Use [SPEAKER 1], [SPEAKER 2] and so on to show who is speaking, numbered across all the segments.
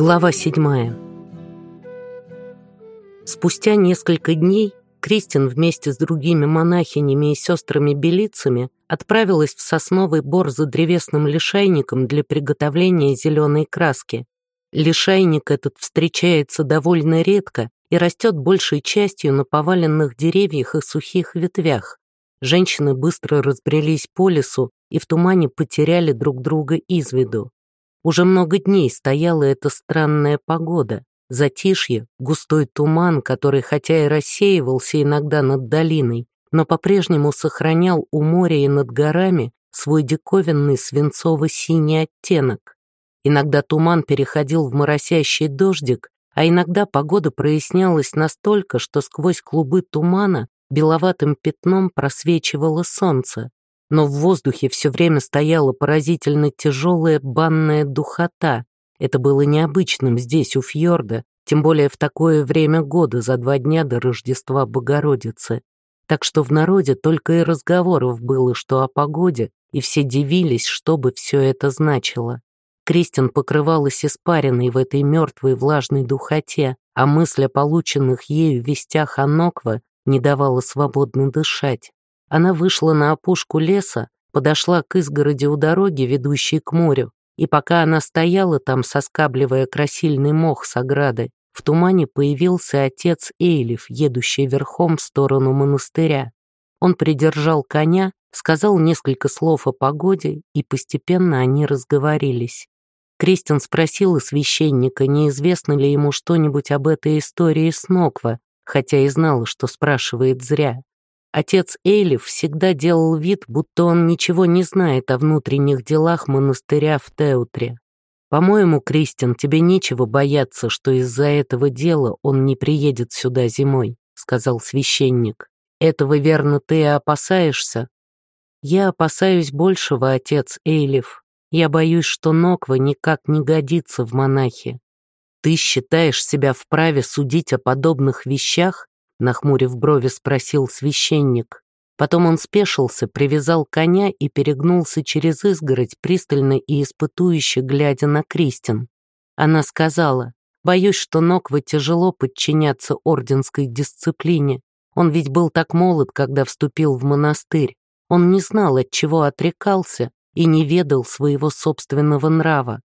[SPEAKER 1] Глава седьмая. Спустя несколько дней Кристин вместе с другими монахинями и сестрами-белицами отправилась в сосновый бор за древесным лишайником для приготовления зеленой краски. Лишайник этот встречается довольно редко и растет большей частью на поваленных деревьях и сухих ветвях. Женщины быстро разбрелись по лесу и в тумане потеряли друг друга из виду. Уже много дней стояла эта странная погода. Затишье, густой туман, который хотя и рассеивался иногда над долиной, но по-прежнему сохранял у моря и над горами свой диковинный свинцово-синий оттенок. Иногда туман переходил в моросящий дождик, а иногда погода прояснялась настолько, что сквозь клубы тумана беловатым пятном просвечивало солнце но в воздухе все время стояла поразительно тяжелая банная духота. Это было необычным здесь, у фьорда, тем более в такое время года, за два дня до Рождества Богородицы. Так что в народе только и разговоров было, что о погоде, и все дивились, что бы все это значило. Кристин покрывалась испаренной в этой мертвой влажной духоте, а мысль о полученных ею вестях о Ноква не давала свободно дышать. Она вышла на опушку леса, подошла к изгороди у дороги, ведущей к морю, и пока она стояла там, соскабливая красильный мох с ограды, в тумане появился отец Эйлиф, едущий верхом в сторону монастыря. Он придержал коня, сказал несколько слов о погоде, и постепенно они разговорились. Кристин спросила священника, неизвестно ли ему что-нибудь об этой истории с Ноква, хотя и знала, что спрашивает зря. Отец Эйлиф всегда делал вид, будто он ничего не знает о внутренних делах монастыря в Теутре. «По-моему, Кристин, тебе нечего бояться, что из-за этого дела он не приедет сюда зимой», — сказал священник. «Этого, верно, ты и опасаешься?» «Я опасаюсь большего, отец Эйлиф. Я боюсь, что Ноква никак не годится в монахи. Ты считаешь себя вправе судить о подобных вещах?» Нахмурив брови, спросил священник. Потом он спешился, привязал коня и перегнулся через изгородь, пристально и испытующе глядя на Кристин. Она сказала, «Боюсь, что Нокве тяжело подчиняться орденской дисциплине. Он ведь был так молод, когда вступил в монастырь. Он не знал, от чего отрекался, и не ведал своего собственного нрава.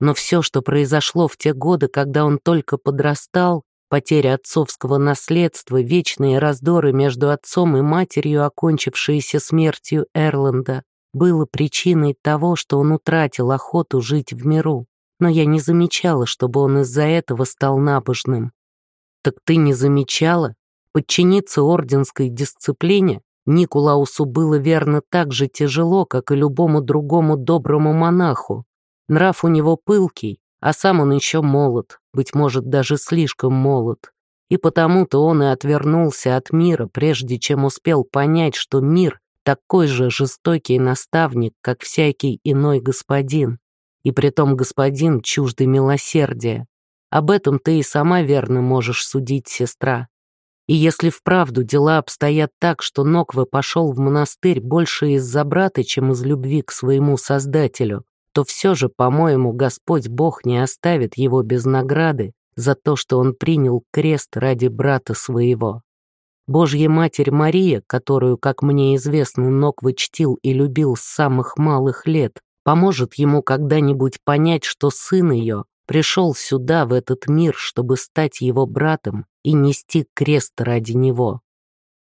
[SPEAKER 1] Но все, что произошло в те годы, когда он только подрастал, Потеря отцовского наследства, вечные раздоры между отцом и матерью, окончившиеся смертью Эрланда, было причиной того, что он утратил охоту жить в миру. Но я не замечала, чтобы он из-за этого стал набожным. Так ты не замечала? Подчиниться орденской дисциплине Никулаусу было верно так же тяжело, как и любому другому доброму монаху. Нрав у него пылкий, а сам он еще молод, быть может, даже слишком молод. И потому-то он и отвернулся от мира, прежде чем успел понять, что мир такой же жестокий наставник, как всякий иной господин. И притом господин чуждый милосердия. Об этом ты и сама верно можешь судить, сестра. И если вправду дела обстоят так, что Нокве пошел в монастырь больше из-за брата, чем из любви к своему Создателю, то все же, по-моему, Господь Бог не оставит его без награды за то, что он принял крест ради брата своего. Божья Матерь Мария, которую, как мне известно, Ноква чтил и любил с самых малых лет, поможет ему когда-нибудь понять, что сын ее пришел сюда, в этот мир, чтобы стать его братом и нести крест ради него.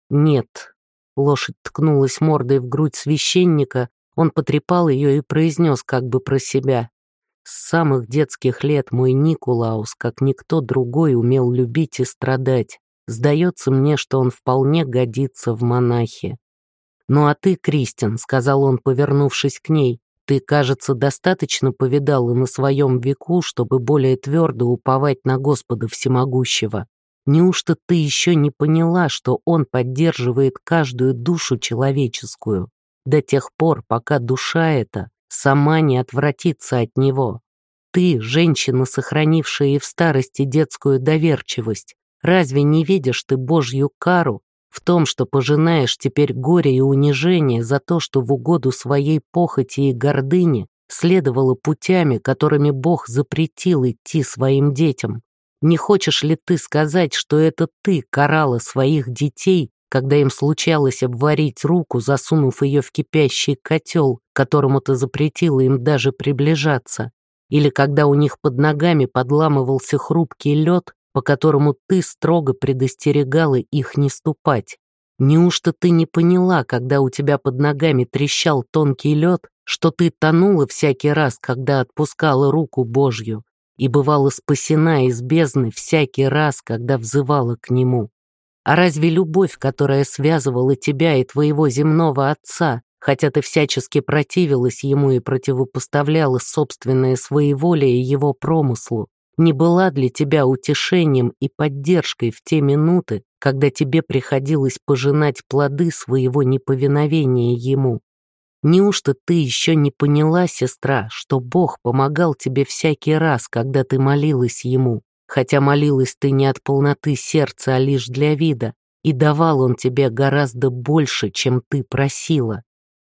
[SPEAKER 1] Нет, лошадь ткнулась мордой в грудь священника, он потрепал ее и произнес как бы про себя. С самых детских лет мой Никулаус, как никто другой, умел любить и страдать. Сдается мне, что он вполне годится в монахи. «Ну а ты, Кристин», — сказал он, повернувшись к ней, «ты, кажется, достаточно повидала на своем веку, чтобы более твердо уповать на Господа Всемогущего. Неужто ты еще не поняла, что Он поддерживает каждую душу человеческую? До тех пор, пока душа эта сама не отвратится от него. Ты, женщина, сохранившая и в старости детскую доверчивость, разве не видишь ты Божью кару в том, что пожинаешь теперь горе и унижение за то, что в угоду своей похоти и гордыне следовала путями, которыми Бог запретил идти своим детям? Не хочешь ли ты сказать, что это ты карала своих детей, когда им случалось обварить руку, засунув ее в кипящий котел, которому ты запретила им даже приближаться? Или когда у них под ногами подламывался хрупкий лед, по которому ты строго предостерегала их не ступать? Неужто ты не поняла, когда у тебя под ногами трещал тонкий лед, что ты тонула всякий раз, когда отпускала руку Божью, и бывала спасена из бездны всякий раз, когда взывала к Нему? А разве любовь, которая связывала тебя и твоего земного отца, хотя ты всячески противилась ему и противопоставляла собственное своеволие его промыслу, не была для тебя утешением и поддержкой в те минуты, когда тебе приходилось пожинать плоды своего неповиновения ему. Неужто ты еще не поняла, сестра, что Бог помогал тебе всякий раз, когда ты молилась ему, хотя молилась ты не от полноты сердца, а лишь для вида, и давал он тебе гораздо больше, чем ты просила.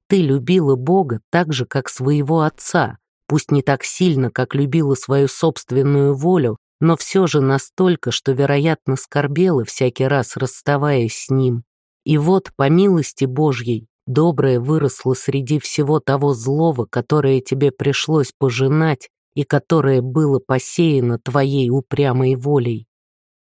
[SPEAKER 1] Ты любила Бога так же, как своего отца, пусть не так сильно, как любила свою собственную волю, но все же настолько, что, вероятно, скорбела всякий раз, расставаясь с ним. И вот, по милости Божьей, доброе выросло среди всего того злого, которое тебе пришлось пожинать и которое было посеяно твоей упрямой волей.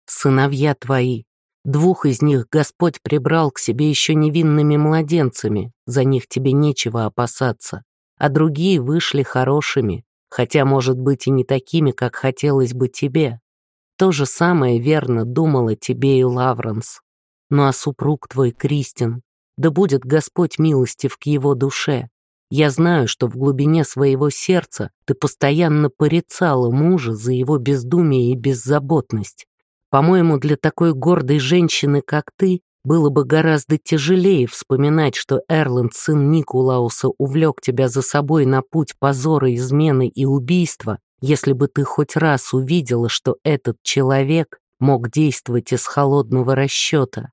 [SPEAKER 1] Сыновья твои, двух из них Господь прибрал к себе еще невинными младенцами, за них тебе нечего опасаться, а другие вышли хорошими, хотя, может быть, и не такими, как хотелось бы тебе. То же самое верно думала тебе и Лавренс. Ну а супруг твой, Кристин, да будет Господь милостив к его душе. Я знаю, что в глубине своего сердца ты постоянно порицала мужа за его бездумие и беззаботность. По-моему, для такой гордой женщины, как ты, было бы гораздо тяжелее вспоминать, что Эрланд, сын Никулауса, увлек тебя за собой на путь позора, измены и убийства, если бы ты хоть раз увидела, что этот человек мог действовать из холодного расчета.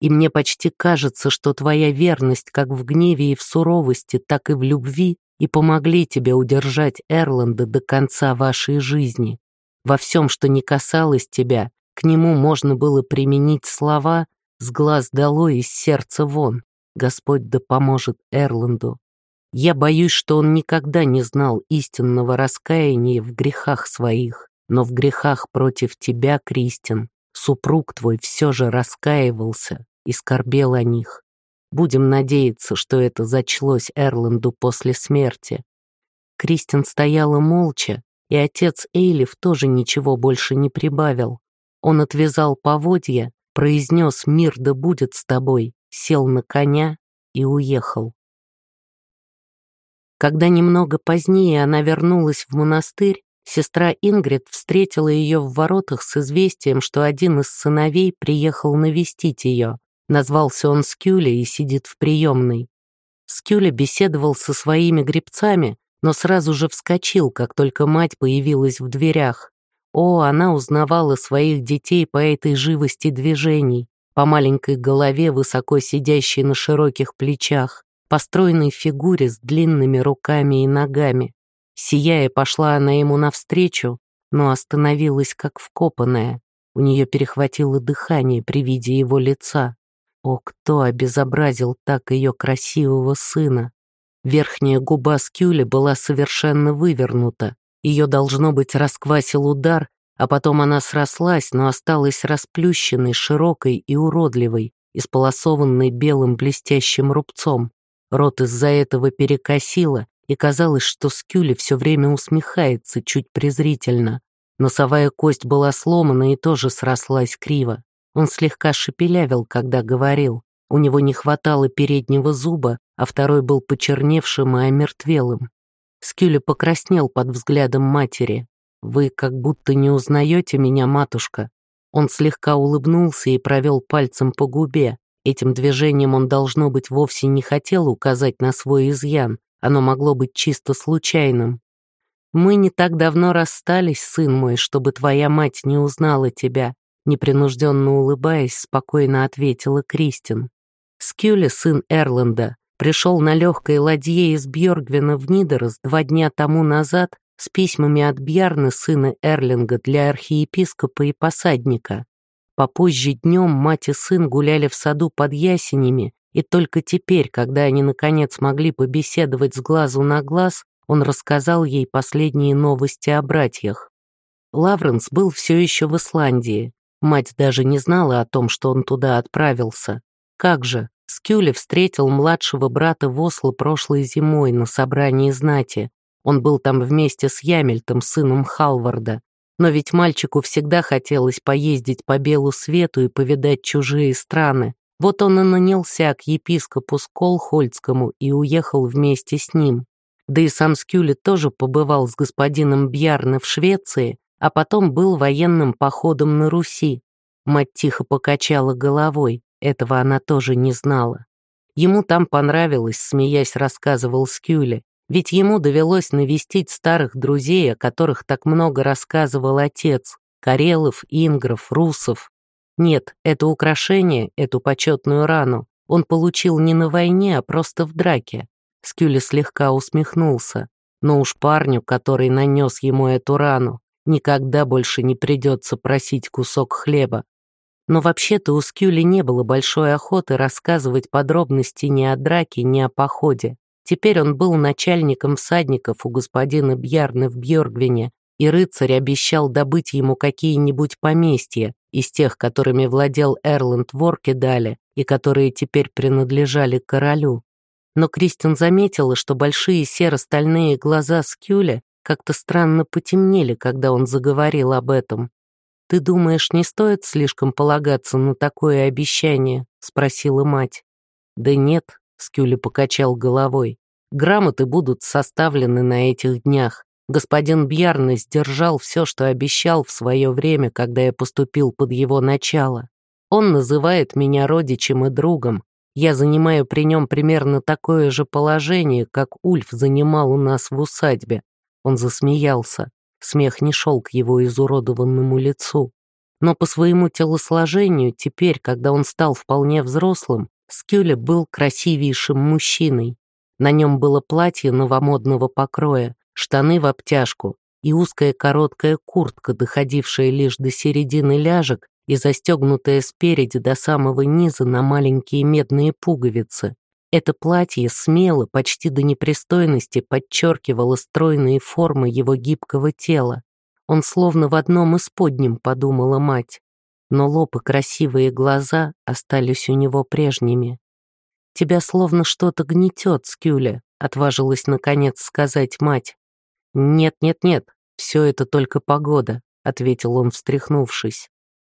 [SPEAKER 1] И мне почти кажется, что твоя верность как в гневе и в суровости, так и в любви и помогли тебе удержать Эрланда до конца вашей жизни. Во всем, что не касалось тебя, к нему можно было применить слова, с глаз долой, из сердца вон. Господь да поможет Эрланду. Я боюсь, что он никогда не знал истинного раскаяния в грехах своих, но в грехах против тебя, Кристин, супруг твой все же раскаивался и скорбел о них. Будем надеяться, что это зачлось Эрланду после смерти. Кристин стояла молча, и отец Эйлиф тоже ничего больше не прибавил. Он отвязал поводья произнес «Мир да будет с тобой», сел на коня и уехал. Когда немного позднее она вернулась в монастырь, сестра Ингрид встретила ее в воротах с известием, что один из сыновей приехал навестить ее. Назвался он Скюля и сидит в приемной. Скюля беседовал со своими гребцами, но сразу же вскочил, как только мать появилась в дверях. О, она узнавала своих детей по этой живости движений, по маленькой голове, высоко сидящей на широких плечах, по стройной фигуре с длинными руками и ногами. Сияя, пошла она ему навстречу, но остановилась как вкопанная. У нее перехватило дыхание при виде его лица. О, кто обезобразил так ее красивого сына? Верхняя губа Скюли была совершенно вывернута, ее, должно быть, расквасил удар, а потом она срослась, но осталась расплющенной, широкой и уродливой, исполосованной белым блестящим рубцом. Рот из-за этого перекосило, и казалось, что Скюли все время усмехается, чуть презрительно. Носовая кость была сломана и тоже срослась криво. Он слегка шепелявил, когда говорил. У него не хватало переднего зуба, а второй был почерневшим и омертвелым. Скюли покраснел под взглядом матери. «Вы как будто не узнаете меня, матушка». Он слегка улыбнулся и провел пальцем по губе. Этим движением он, должно быть, вовсе не хотел указать на свой изъян. Оно могло быть чисто случайным. «Мы не так давно расстались, сын мой, чтобы твоя мать не узнала тебя», непринужденно улыбаясь, спокойно ответила Кристин. Скюли, сын Эрланда, пришел на легкой ладье из Бьоргвина в Нидерос два дня тому назад с письмами от Бьярны, сына Эрлинга, для архиепископа и посадника. Попозже днем мать и сын гуляли в саду под ясенями, и только теперь, когда они наконец могли побеседовать с глазу на глаз, он рассказал ей последние новости о братьях. Лавренс был все еще в Исландии. Мать даже не знала о том, что он туда отправился. Как же, Скюли встретил младшего брата в Осло прошлой зимой на собрании знати. Он был там вместе с Ямельтом, сыном Халварда. Но ведь мальчику всегда хотелось поездить по белу свету и повидать чужие страны. Вот он и нанялся к епископу Сколхольцкому и уехал вместе с ним. Да и сам Скюли тоже побывал с господином Бьярны в Швеции, а потом был военным походом на Руси. Мать тихо покачала головой, этого она тоже не знала. Ему там понравилось, смеясь, рассказывал Скюли, ведь ему довелось навестить старых друзей, о которых так много рассказывал отец, Карелов, Ингров, Русов. Нет, это украшение, эту почетную рану, он получил не на войне, а просто в драке. Скюли слегка усмехнулся. Но уж парню, который нанес ему эту рану, никогда больше не придется просить кусок хлеба. Но вообще-то у Скюли не было большой охоты рассказывать подробности ни о драке, ни о походе. Теперь он был начальником всадников у господина Бьярны в Бьоргвине, и рыцарь обещал добыть ему какие-нибудь поместья из тех, которыми владел Эрланд в Оркедале и которые теперь принадлежали королю. Но Кристин заметила, что большие серо-стальные глаза Скюля как-то странно потемнели, когда он заговорил об этом. «Ты думаешь, не стоит слишком полагаться на такое обещание?» — спросила мать. «Да нет», — Скюли покачал головой. «Грамоты будут составлены на этих днях. Господин Бьярны сдержал все, что обещал в свое время, когда я поступил под его начало. Он называет меня родичем и другом. Я занимаю при нем примерно такое же положение, как Ульф занимал у нас в усадьбе. Он засмеялся. Смех не шел к его изуродованному лицу. Но по своему телосложению теперь, когда он стал вполне взрослым, Скюля был красивейшим мужчиной. На нем было платье новомодного покроя, штаны в обтяжку и узкая короткая куртка, доходившая лишь до середины ляжек и застегнутая спереди до самого низа на маленькие медные пуговицы. Это платье смело, почти до непристойности, подчеркивало стройные формы его гибкого тела. Он словно в одном из подним, подумала мать. Но лоб и красивые глаза остались у него прежними. «Тебя словно что-то гнетет, Скюля», — отважилась наконец сказать мать. «Нет-нет-нет, все это только погода», — ответил он, встряхнувшись.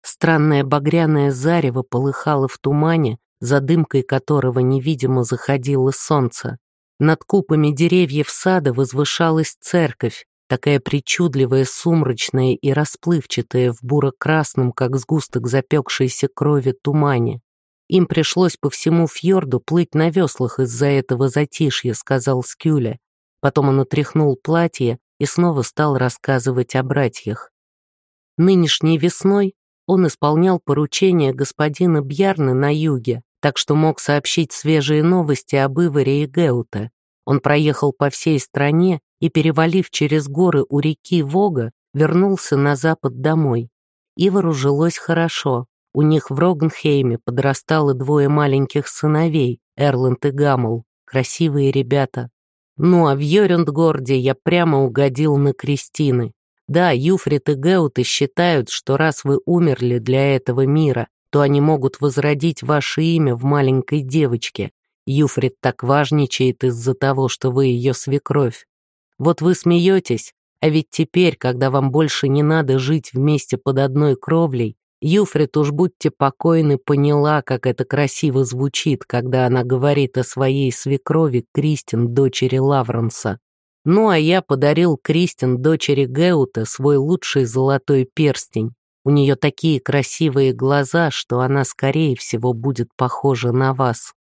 [SPEAKER 1] Странное багряное зарево полыхало в тумане, за дымкой которого невидимо заходило солнце. Над купами деревьев сада возвышалась церковь, такая причудливая, сумрачная и расплывчатая в буро-красном, как сгусток запекшейся крови тумане. Им пришлось по всему фьорду плыть на веслах из-за этого затишья, сказал Скюля. Потом он отряхнул платье и снова стал рассказывать о братьях. Нынешней весной он исполнял поручение господина Бьярны на юге, так что мог сообщить свежие новости об Иваре и Геуте. Он проехал по всей стране и, перевалив через горы у реки Вога, вернулся на запад домой. Ивару жилось хорошо. У них в Рогнхейме подрастало двое маленьких сыновей, Эрланд и Гаммел, красивые ребята. Ну а в Йорюндгорде я прямо угодил на Кристины. Да, Юфрит и Геуты считают, что раз вы умерли для этого мира, то они могут возродить ваше имя в маленькой девочке. Юфрит так важничает из-за того, что вы ее свекровь. Вот вы смеетесь, а ведь теперь, когда вам больше не надо жить вместе под одной кровлей, Юфрит уж будьте покойны поняла, как это красиво звучит, когда она говорит о своей свекрови Кристин, дочери Лавренса. Ну а я подарил Кристин, дочери Геута, свой лучший золотой перстень. У нее такие красивые глаза, что она, скорее всего, будет похожа на вас».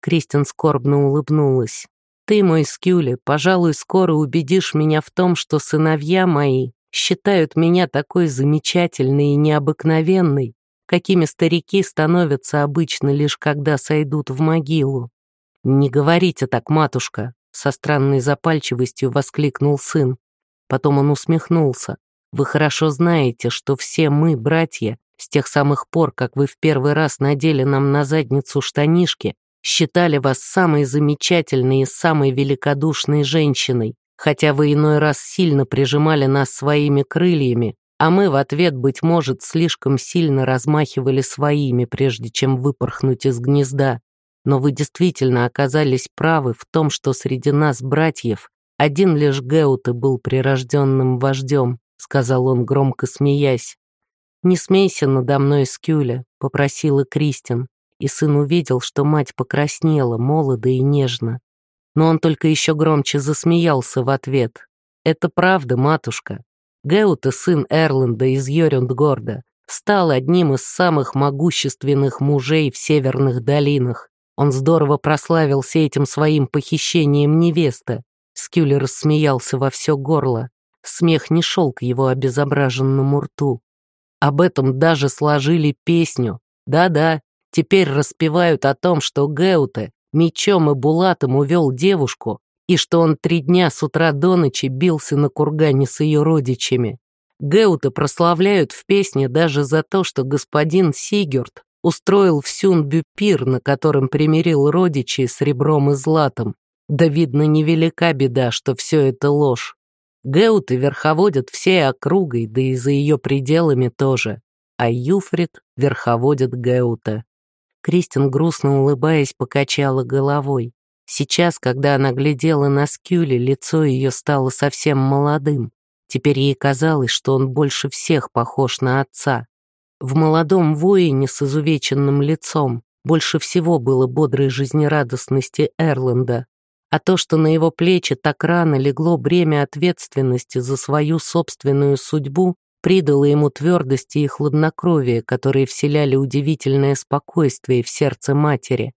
[SPEAKER 1] Кристин скорбно улыбнулась. «Ты, мой Скюли, пожалуй, скоро убедишь меня в том, что сыновья мои считают меня такой замечательной и необыкновенной, какими старики становятся обычно лишь когда сойдут в могилу. «Не говорите так, матушка!» Со странной запальчивостью воскликнул сын. Потом он усмехнулся. «Вы хорошо знаете, что все мы, братья, с тех самых пор, как вы в первый раз надели нам на задницу штанишки, считали вас самой замечательной и самой великодушной женщиной, хотя вы иной раз сильно прижимали нас своими крыльями, а мы в ответ, быть может, слишком сильно размахивали своими, прежде чем выпорхнуть из гнезда. Но вы действительно оказались правы в том, что среди нас, братьев, один лишь Геуте был прирожденным вождем, сказал он, громко смеясь. «Не смейся надо мной, Скюля», — попросила Кристин, и сын увидел, что мать покраснела, молодо и нежно. Но он только еще громче засмеялся в ответ. «Это правда, матушка. Геута, сын Эрланда из Йорюндгорда, стал одним из самых могущественных мужей в северных долинах. Он здорово прославился этим своим похищением невесты. Скюлер рассмеялся во все горло. Смех не шел к его обезображенному рту. Об этом даже сложили песню. Да-да, теперь распевают о том, что Геуте мечом и булатом увел девушку, и что он три дня с утра до ночи бился на кургане с ее родичами. Геута прославляют в песне даже за то, что господин Сигюрд устроил в Сюнбю пир, на котором примирил родичей с ребром и златом. Да, видно, невелика беда, что все это ложь. Геуты верховодят всей округой, да и за ее пределами тоже. А Юфрид верховодит Геута. Кристин, грустно улыбаясь, покачала головой. Сейчас, когда она глядела на Скюли, лицо ее стало совсем молодым. Теперь ей казалось, что он больше всех похож на отца. В молодом воине с изувеченным лицом больше всего было бодрой жизнерадостности Эрланда, а то, что на его плечи так рано легло бремя ответственности за свою собственную судьбу, придало ему твердости и хладнокровие, которые вселяли удивительное спокойствие в сердце матери.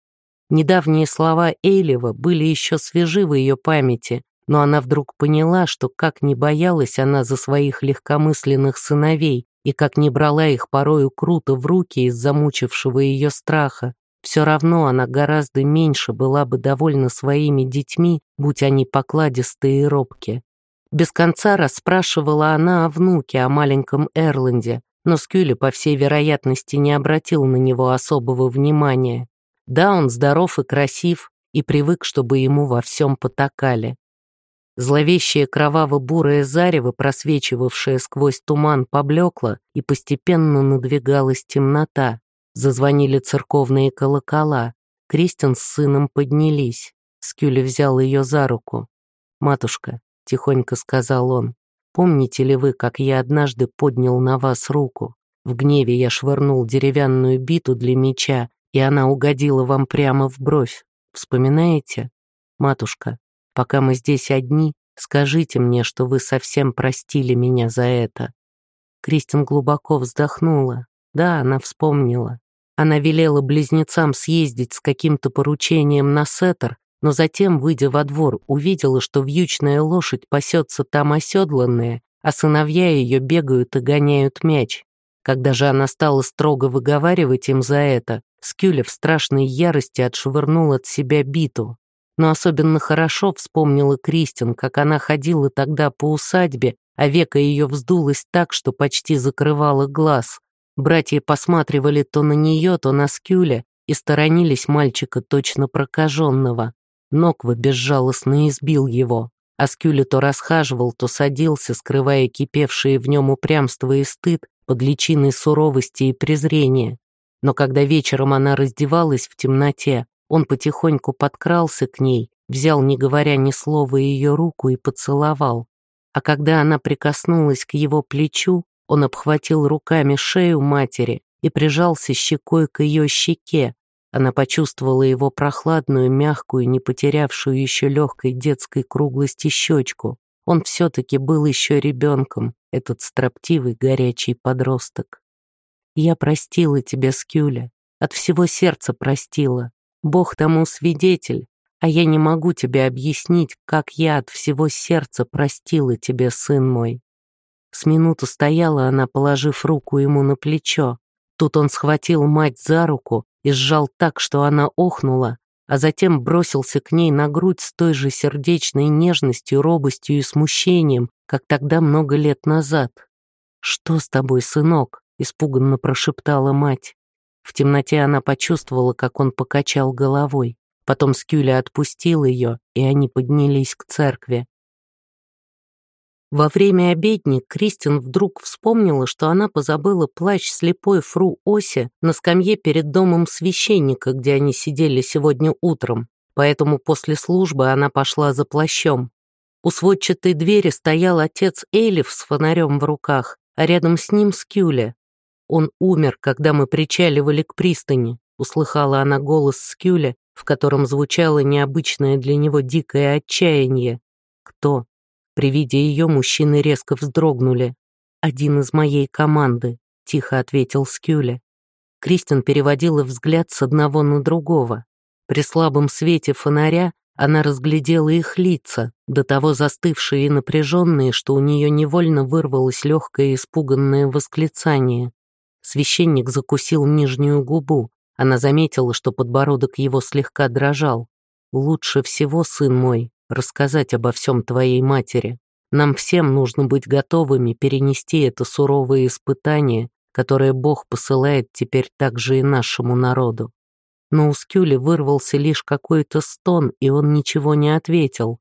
[SPEAKER 1] Недавние слова Эйлева были еще свежи в ее памяти, но она вдруг поняла, что как не боялась она за своих легкомысленных сыновей и как не брала их порою круто в руки из замучившего ее страха, все равно она гораздо меньше была бы довольна своими детьми, будь они покладистые и робкие. Без конца расспрашивала она о внуке, о маленьком Эрланде, но Скюли, по всей вероятности, не обратил на него особого внимания. Да, он здоров и красив, и привык, чтобы ему во всем потакали. Зловещее кроваво-бурое зарево, просвечивавшее сквозь туман, поблекло, и постепенно надвигалась темнота. Зазвонили церковные колокола. Кристин с сыном поднялись. Скюли взял ее за руку. «Матушка», — тихонько сказал он, «помните ли вы, как я однажды поднял на вас руку? В гневе я швырнул деревянную биту для меча, и она угодила вам прямо в бровь. Вспоминаете? Матушка, пока мы здесь одни, скажите мне, что вы совсем простили меня за это». Кристин глубоко вздохнула. Да, она вспомнила. Она велела близнецам съездить с каким-то поручением на сеттер, но затем, выйдя во двор, увидела, что вьючная лошадь пасется там оседланная, а сыновья ее бегают и гоняют мяч. Когда же она стала строго выговаривать им за это, Скюля в страшной ярости отшвырнул от себя биту. Но особенно хорошо вспомнила Кристин, как она ходила тогда по усадьбе, а века ее вздулось так, что почти закрывала глаз. Братья посматривали то на нее, то на Скюля и сторонились мальчика точно прокаженного. Ноква безжалостно избил его, а Скюля то расхаживал, то садился, скрывая кипевшие в нем упрямство и стыд под личиной суровости и презрения. Но когда вечером она раздевалась в темноте, он потихоньку подкрался к ней, взял, не говоря ни слова, ее руку и поцеловал. А когда она прикоснулась к его плечу, он обхватил руками шею матери и прижался щекой к ее щеке. Она почувствовала его прохладную, мягкую, не потерявшую еще легкой детской круглости щечку. Он все-таки был еще ребенком, этот строптивый, горячий подросток. «Я простила тебя, Скюля, от всего сердца простила. Бог тому свидетель, а я не могу тебе объяснить, как я от всего сердца простила тебе, сын мой. С минуту стояла она, положив руку ему на плечо. Тут он схватил мать за руку и сжал так, что она охнула, а затем бросился к ней на грудь с той же сердечной нежностью, робостью и смущением, как тогда много лет назад. «Что с тобой, сынок?» — испуганно прошептала мать. В темноте она почувствовала, как он покачал головой. Потом Скюля отпустил ее, и они поднялись к церкви. Во время обедни Кристин вдруг вспомнила, что она позабыла плащ слепой фру Оси на скамье перед домом священника, где они сидели сегодня утром, поэтому после службы она пошла за плащом. У сводчатой двери стоял отец Эйлиф с фонарем в руках, а рядом с ним Скюля. Он умер, когда мы причаливали к пристани, услыхала она голос Скюля, в котором звучало необычное для него дикое отчаяние. Кто? При виде ее мужчины резко вздрогнули. «Один из моей команды», — тихо ответил Скюля. Кристин переводила взгляд с одного на другого. При слабом свете фонаря она разглядела их лица, до того застывшие и напряженные, что у нее невольно вырвалось легкое испуганное восклицание. Священник закусил нижнюю губу. Она заметила, что подбородок его слегка дрожал. «Лучше всего, сын мой, рассказать обо всем твоей матери. Нам всем нужно быть готовыми перенести это суровое испытание, которое Бог посылает теперь также и нашему народу. Но у Скюли вырвался лишь какой-то стон, и он ничего не ответил.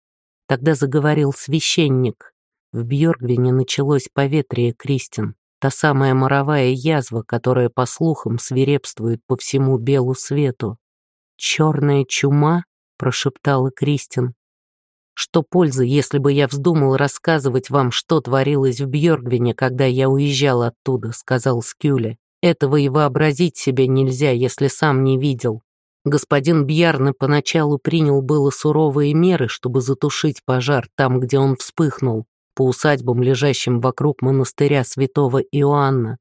[SPEAKER 1] Тогда заговорил священник. В Бьоргвине началось поветрие Кристин, та самая моровая язва, которая, по слухам, свирепствует по всему белу свету. «Черная чума?» — прошептала Кристин. Что пользы, если бы я вздумал рассказывать вам, что творилось в Бьоргвине, когда я уезжал оттуда, сказал Скюле. Этого и вообразить себе нельзя, если сам не видел. Господин Бьярны поначалу принял было суровые меры, чтобы затушить пожар там, где он вспыхнул, по усадьбам, лежащим вокруг монастыря святого Иоанна.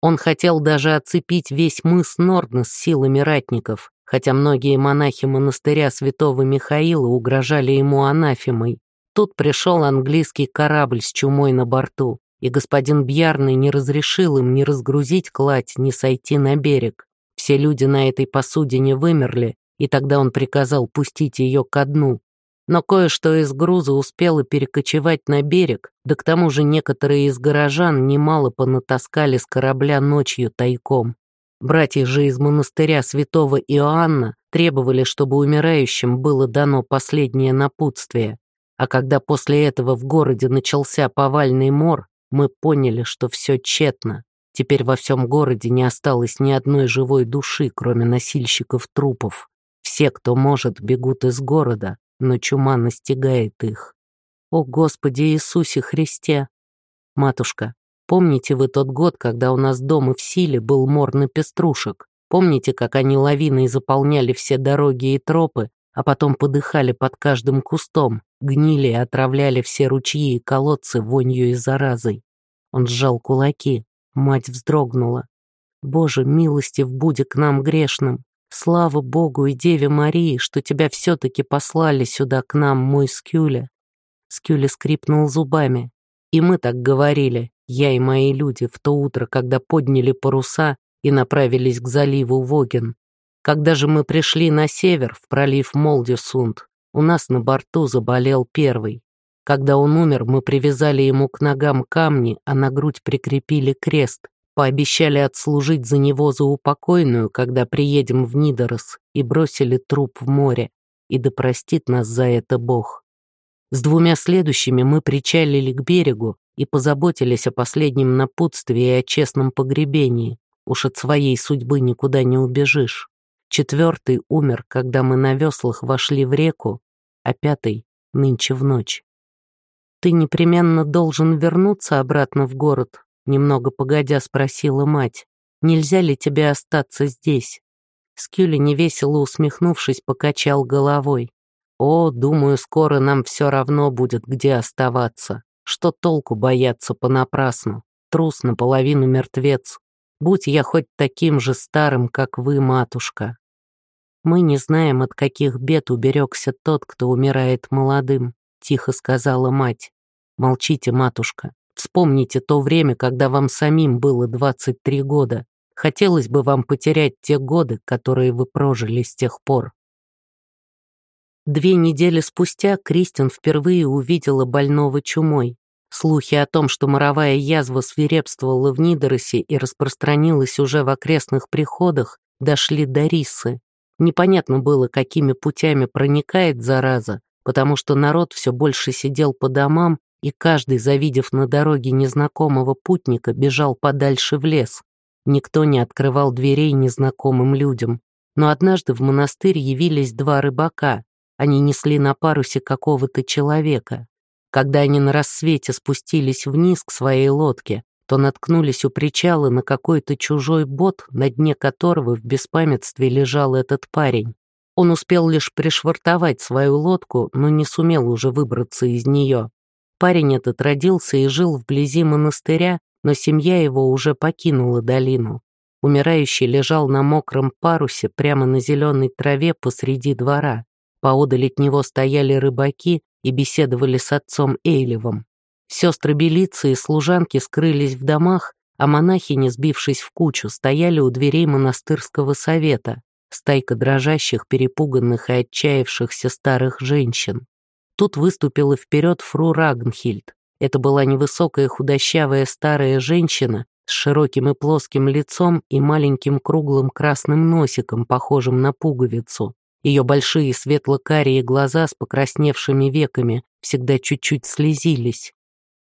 [SPEAKER 1] Он хотел даже оцепить весь мыс Норднес силами ратников, хотя многие монахи монастыря святого Михаила угрожали ему анафемой. Тут пришел английский корабль с чумой на борту, и господин Бьярный не разрешил им ни разгрузить кладь, ни сойти на берег. Все люди на этой посудине вымерли, и тогда он приказал пустить ее ко дну. Но кое-что из груза успело перекочевать на берег, да к тому же некоторые из горожан немало понатаскали с корабля ночью тайком. Братья же из монастыря святого Иоанна требовали, чтобы умирающим было дано последнее напутствие. А когда после этого в городе начался повальный мор, мы поняли, что все тщетно. Теперь во всем городе не осталось ни одной живой души, кроме носильщиков трупов. Все, кто может, бегут из города, но чума настигает их. О Господи Иисусе Христе! Матушка, Помните вы тот год, когда у нас дома в силе был мор на пеструшек? Помните, как они лавиной заполняли все дороги и тропы, а потом подыхали под каждым кустом, гнили и отравляли все ручьи и колодцы вонью и заразой? Он сжал кулаки. Мать вздрогнула. «Боже, милостив буди к нам грешным! Слава Богу и Деве Марии, что тебя все-таки послали сюда к нам, мой Скюля!» Скюля скрипнул зубами. «И мы так говорили, я и мои люди в то утро, когда подняли паруса и направились к заливу Воген. Когда же мы пришли на север, в пролив Молдисунд, у нас на борту заболел первый. Когда он умер, мы привязали ему к ногам камни, а на грудь прикрепили крест, пообещали отслужить за него за упокойную, когда приедем в Нидорос, и бросили труп в море, и да простит нас за это Бог. С двумя следующими мы причалили к берегу, и позаботились о последнем напутствии и о честном погребении. Уж от своей судьбы никуда не убежишь. Четвертый умер, когда мы на веслах вошли в реку, а пятый — нынче в ночь. «Ты непременно должен вернуться обратно в город?» Немного погодя спросила мать. «Нельзя ли тебе остаться здесь?» Скюли, невесело усмехнувшись, покачал головой. «О, думаю, скоро нам все равно будет, где оставаться. Что толку бояться понапрасну? Трус наполовину мертвец. Будь я хоть таким же старым, как вы, матушка. Мы не знаем, от каких бед уберегся тот, кто умирает молодым, тихо сказала мать. Молчите, матушка. Вспомните то время, когда вам самим было 23 года. Хотелось бы вам потерять те годы, которые вы прожили с тех пор. Две недели спустя Кристин впервые увидела больного чумой. Слухи о том, что моровая язва свирепствовала в Нидоросе и распространилась уже в окрестных приходах, дошли до Рисы. Непонятно было, какими путями проникает зараза, потому что народ все больше сидел по домам, и каждый, завидев на дороге незнакомого путника, бежал подальше в лес. Никто не открывал дверей незнакомым людям. Но однажды в монастырь явились два рыбака. Они несли на парусе какого-то человека. Когда они на рассвете спустились вниз к своей лодке, то наткнулись у причала на какой-то чужой бот, на дне которого в беспамятстве лежал этот парень. Он успел лишь пришвартовать свою лодку, но не сумел уже выбраться из нее. Парень этот родился и жил вблизи монастыря, но семья его уже покинула долину. Умирающий лежал на мокром парусе прямо на зеленой траве посреди двора. Поодаль от него стояли рыбаки и беседовали с отцом Эйлевым. Сестры Белицы и служанки скрылись в домах, а монахини, сбившись в кучу, стояли у дверей монастырского совета, стайка дрожащих, перепуганных и отчаявшихся старых женщин. Тут выступила вперед фру Рагнхильд. Это была невысокая худощавая старая женщина с широким и плоским лицом и маленьким круглым красным носиком, похожим на пуговицу. Ее большие светло-карие глаза с покрасневшими веками всегда чуть-чуть слезились.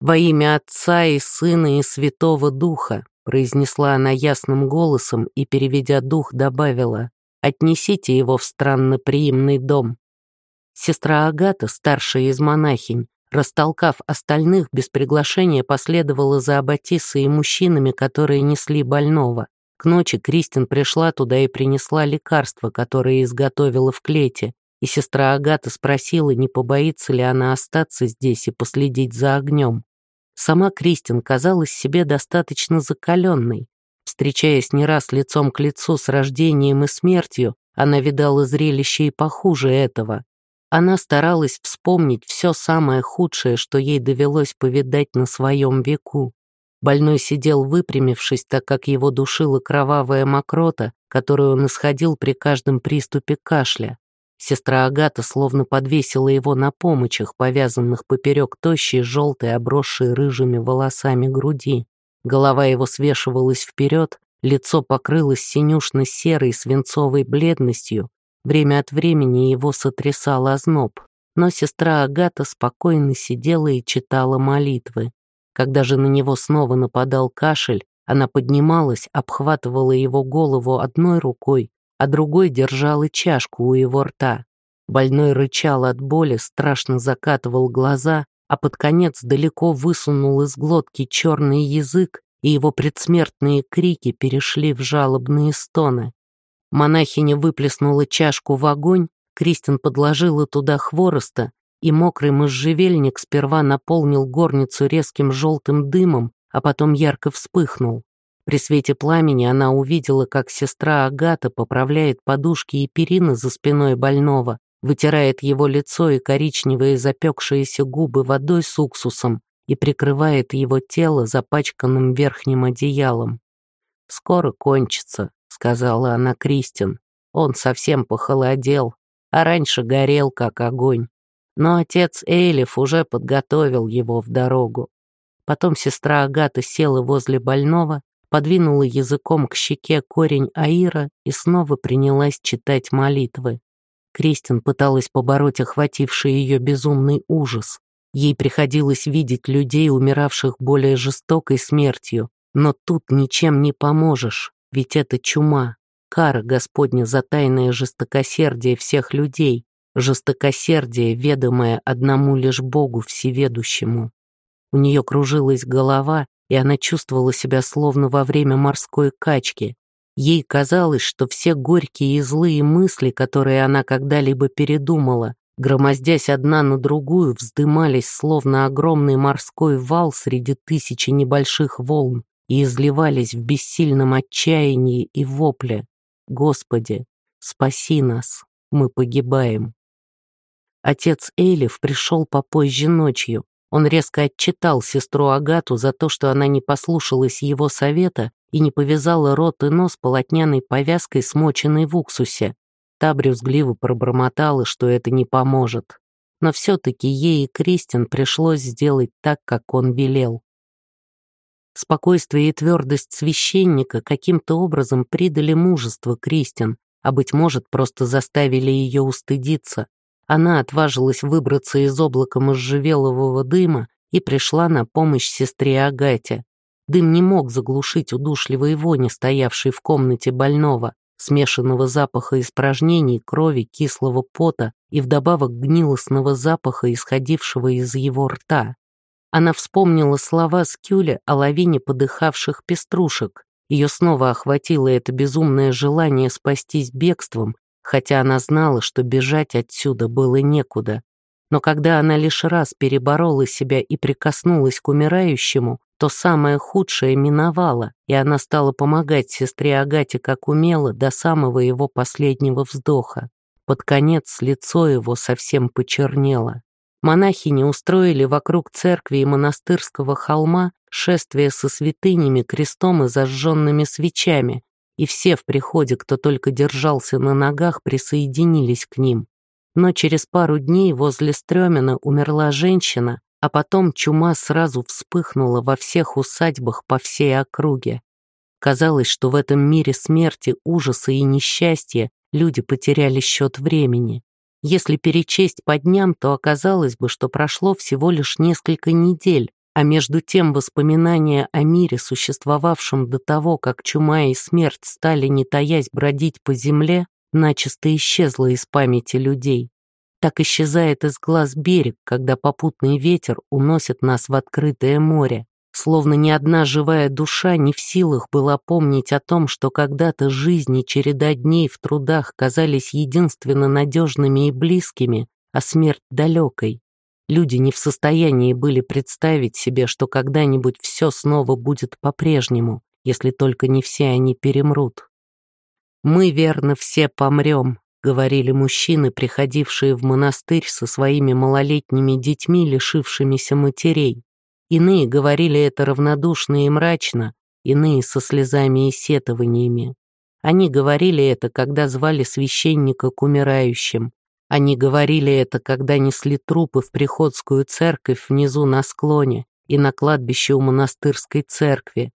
[SPEAKER 1] «Во имя Отца и Сына и Святого Духа», произнесла она ясным голосом и, переведя дух, добавила, «Отнесите его в странноприимный дом». Сестра Агата, старшая из монахинь, растолкав остальных, без приглашения последовала за Аббатисой и мужчинами, которые несли больного. К ночи Кристин пришла туда и принесла лекарство, которое изготовила в клете, и сестра Агата спросила, не побоится ли она остаться здесь и последить за огнем. Сама Кристин казалась себе достаточно закаленной. Встречаясь не раз лицом к лицу с рождением и смертью, она видала зрелище и похуже этого. Она старалась вспомнить все самое худшее, что ей довелось повидать на своем веку. Больной сидел выпрямившись, так как его душила кровавая мокрота, которую он исходил при каждом приступе кашля. Сестра Агата словно подвесила его на помощах, повязанных поперек тощей, желтой, обросшей рыжими волосами груди. Голова его свешивалась вперед, лицо покрылось синюшно-серой свинцовой бледностью. Время от времени его сотрясал озноб. Но сестра Агата спокойно сидела и читала молитвы. Когда же на него снова нападал кашель, она поднималась, обхватывала его голову одной рукой, а другой держала чашку у его рта. Больной рычал от боли, страшно закатывал глаза, а под конец далеко высунул из глотки черный язык, и его предсмертные крики перешли в жалобные стоны. Монахиня выплеснула чашку в огонь, Кристин подложила туда хвороста, и мокрый можжевельник сперва наполнил горницу резким желтым дымом, а потом ярко вспыхнул. При свете пламени она увидела, как сестра Агата поправляет подушки и перины за спиной больного, вытирает его лицо и коричневые запекшиеся губы водой с уксусом и прикрывает его тело запачканным верхним одеялом. «Скоро кончится», — сказала она Кристин. «Он совсем похолодел, а раньше горел, как огонь но отец Эйлиф уже подготовил его в дорогу. Потом сестра Агата села возле больного, подвинула языком к щеке корень Аира и снова принялась читать молитвы. Кристин пыталась побороть охвативший ее безумный ужас. Ей приходилось видеть людей, умиравших более жестокой смертью, но тут ничем не поможешь, ведь это чума, кара Господня за тайное жестокосердие всех людей, жестокосердие, ведомое одному лишь Богу всеведущему. У нее кружилась голова, и она чувствовала себя словно во время морской качки. Ей казалось, что все горькие и злые мысли, которые она когда-либо передумала, громоздясь одна на другую, вздымались словно огромный морской вал среди тысячи небольших волн и изливались в бессильном отчаянии и вопле. «Господи, спаси нас, мы погибаем». Отец Эйлиф пришел попозже ночью. Он резко отчитал сестру Агату за то, что она не послушалась его совета и не повязала рот и нос полотняной повязкой, смоченной в уксусе. Та брюзгливо пробормотала, что это не поможет. Но все-таки ей и Кристин пришлось сделать так, как он велел. Спокойствие и твердость священника каким-то образом придали мужество Кристин, а, быть может, просто заставили ее устыдиться. Она отважилась выбраться из облака можжевелового дыма и пришла на помощь сестре Агате. Дым не мог заглушить удушливой вони, стоявшей в комнате больного, смешанного запаха испражнений, крови, кислого пота и вдобавок гнилостного запаха, исходившего из его рта. Она вспомнила слова Скюля о лавине подыхавших пеструшек. Ее снова охватило это безумное желание спастись бегством, хотя она знала, что бежать отсюда было некуда. Но когда она лишь раз переборола себя и прикоснулась к умирающему, то самое худшее миновало, и она стала помогать сестре Агате как умела до самого его последнего вздоха. Под конец лицо его совсем почернело. Монахини устроили вокруг церкви и монастырского холма шествие со святынями, крестом и зажженными свечами, и все в приходе, кто только держался на ногах, присоединились к ним. Но через пару дней возле Стремена умерла женщина, а потом чума сразу вспыхнула во всех усадьбах по всей округе. Казалось, что в этом мире смерти, ужаса и несчастья люди потеряли счет времени. Если перечесть по дням, то оказалось бы, что прошло всего лишь несколько недель, а между тем воспоминания о мире, существовавшем до того, как чума и смерть стали не таясь бродить по земле, начисто исчезло из памяти людей. Так исчезает из глаз берег, когда попутный ветер уносит нас в открытое море словно ни одна живая душа не в силах была помнить о том, что когда-то жизнь и череда дней в трудах казались единственно надежными и близкими, а смерть далекой. Люди не в состоянии были представить себе, что когда-нибудь все снова будет по-прежнему, если только не все они перемрут. «Мы, верно, все помрем», — говорили мужчины, приходившие в монастырь со своими малолетними детьми, лишившимися матерей. Иные говорили это равнодушно и мрачно, иные со слезами и сетованиями. Они говорили это, когда звали священника к умирающим. Они говорили это, когда несли трупы в приходскую церковь внизу на склоне и на кладбище у монастырской церкви.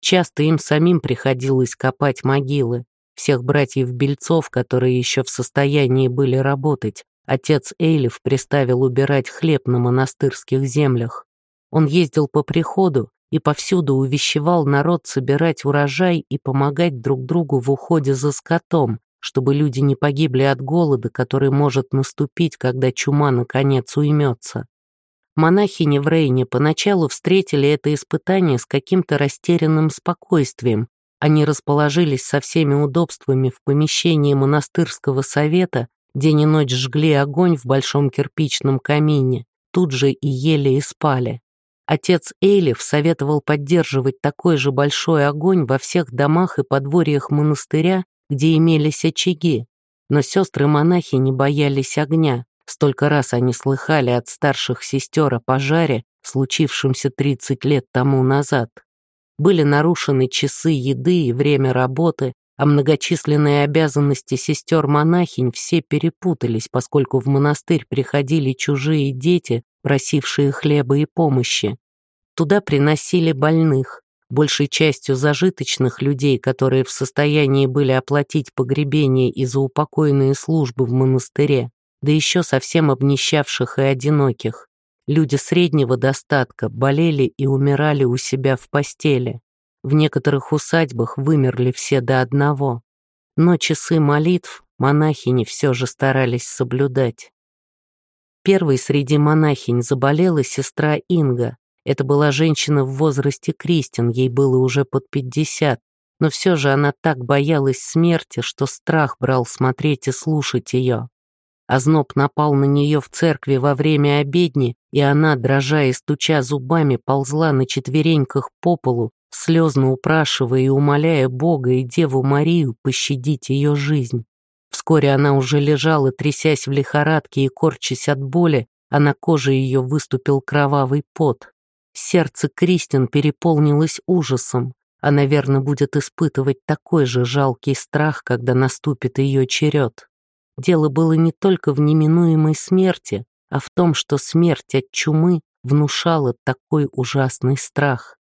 [SPEAKER 1] Часто им самим приходилось копать могилы. Всех братьев-бельцов, которые еще в состоянии были работать, отец Эйлиф приставил убирать хлеб на монастырских землях. Он ездил по приходу и повсюду увещевал народ собирать урожай и помогать друг другу в уходе за скотом, чтобы люди не погибли от голода, который может наступить, когда чума наконец уймется. Монахини в Рейне поначалу встретили это испытание с каким-то растерянным спокойствием. Они расположились со всеми удобствами в помещении монастырского совета, день и ночь жгли огонь в большом кирпичном камине, тут же и ели и спали. Отец Эйлиф советовал поддерживать такой же большой огонь во всех домах и подворьях монастыря, где имелись очаги. Но сестры-монахи не боялись огня. Столько раз они слыхали от старших сестер о пожаре, случившемся 30 лет тому назад. Были нарушены часы еды и время работы, а многочисленные обязанности сестер-монахинь все перепутались, поскольку в монастырь приходили чужие дети, просившие хлеба и помощи. Туда приносили больных, большей частью зажиточных людей, которые в состоянии были оплатить погребение и заупокойные службы в монастыре, да еще совсем обнищавших и одиноких. Люди среднего достатка болели и умирали у себя в постели. В некоторых усадьбах вымерли все до одного. Но часы молитв монахини все же старались соблюдать. Первой среди монахинь заболела сестра Инга. Это была женщина в возрасте Кристин, ей было уже под пятьдесят. Но все же она так боялась смерти, что страх брал смотреть и слушать ее. Озноб напал на нее в церкви во время обедни, и она, дрожа и стуча зубами, ползла на четвереньках по полу, слезно упрашивая и умоляя Бога и Деву Марию пощадить ее жизнь. Вскоре она уже лежала, трясясь в лихорадке и корчась от боли, а на коже ее выступил кровавый пот. Сердце Кристин переполнилось ужасом. Она, верно, будет испытывать такой же жалкий страх, когда наступит ее черед. дело было не только в неминуемой смерти, а в том, что смерть от чумы внушала такой ужасный страх.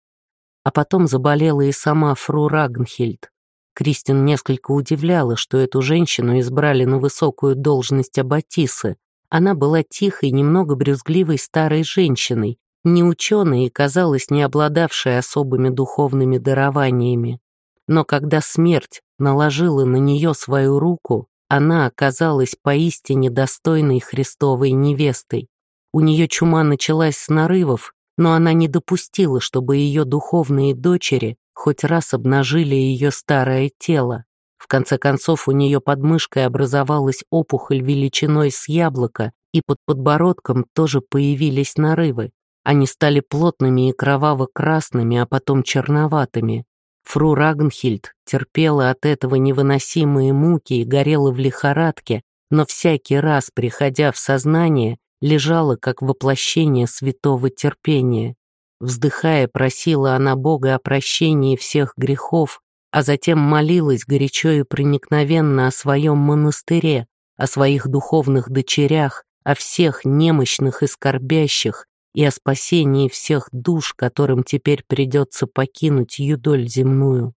[SPEAKER 1] А потом заболела и сама фру Рагнхильд. Кристин несколько удивляла, что эту женщину избрали на высокую должность аббатисы. Она была тихой, немного брюзгливой старой женщиной, не ученой и, казалось, не обладавшей особыми духовными дарованиями. Но когда смерть наложила на нее свою руку, она оказалась поистине достойной Христовой невестой. У нее чума началась с нарывов, но она не допустила, чтобы ее духовные дочери хоть раз обнажили ее старое тело. В конце концов, у нее под мышкой образовалась опухоль величиной с яблоко, и под подбородком тоже появились нарывы. Они стали плотными и кроваво-красными, а потом черноватыми. Фру Рагнхильд терпела от этого невыносимые муки и горела в лихорадке, но всякий раз, приходя в сознание, лежала как воплощение святого терпения. Вздыхая, просила она Бога о прощении всех грехов, а затем молилась горячо и проникновенно о своем монастыре, о своих духовных дочерях, о всех немощных и скорбящих, и о спасении всех душ, которым теперь придется покинуть юдоль земную.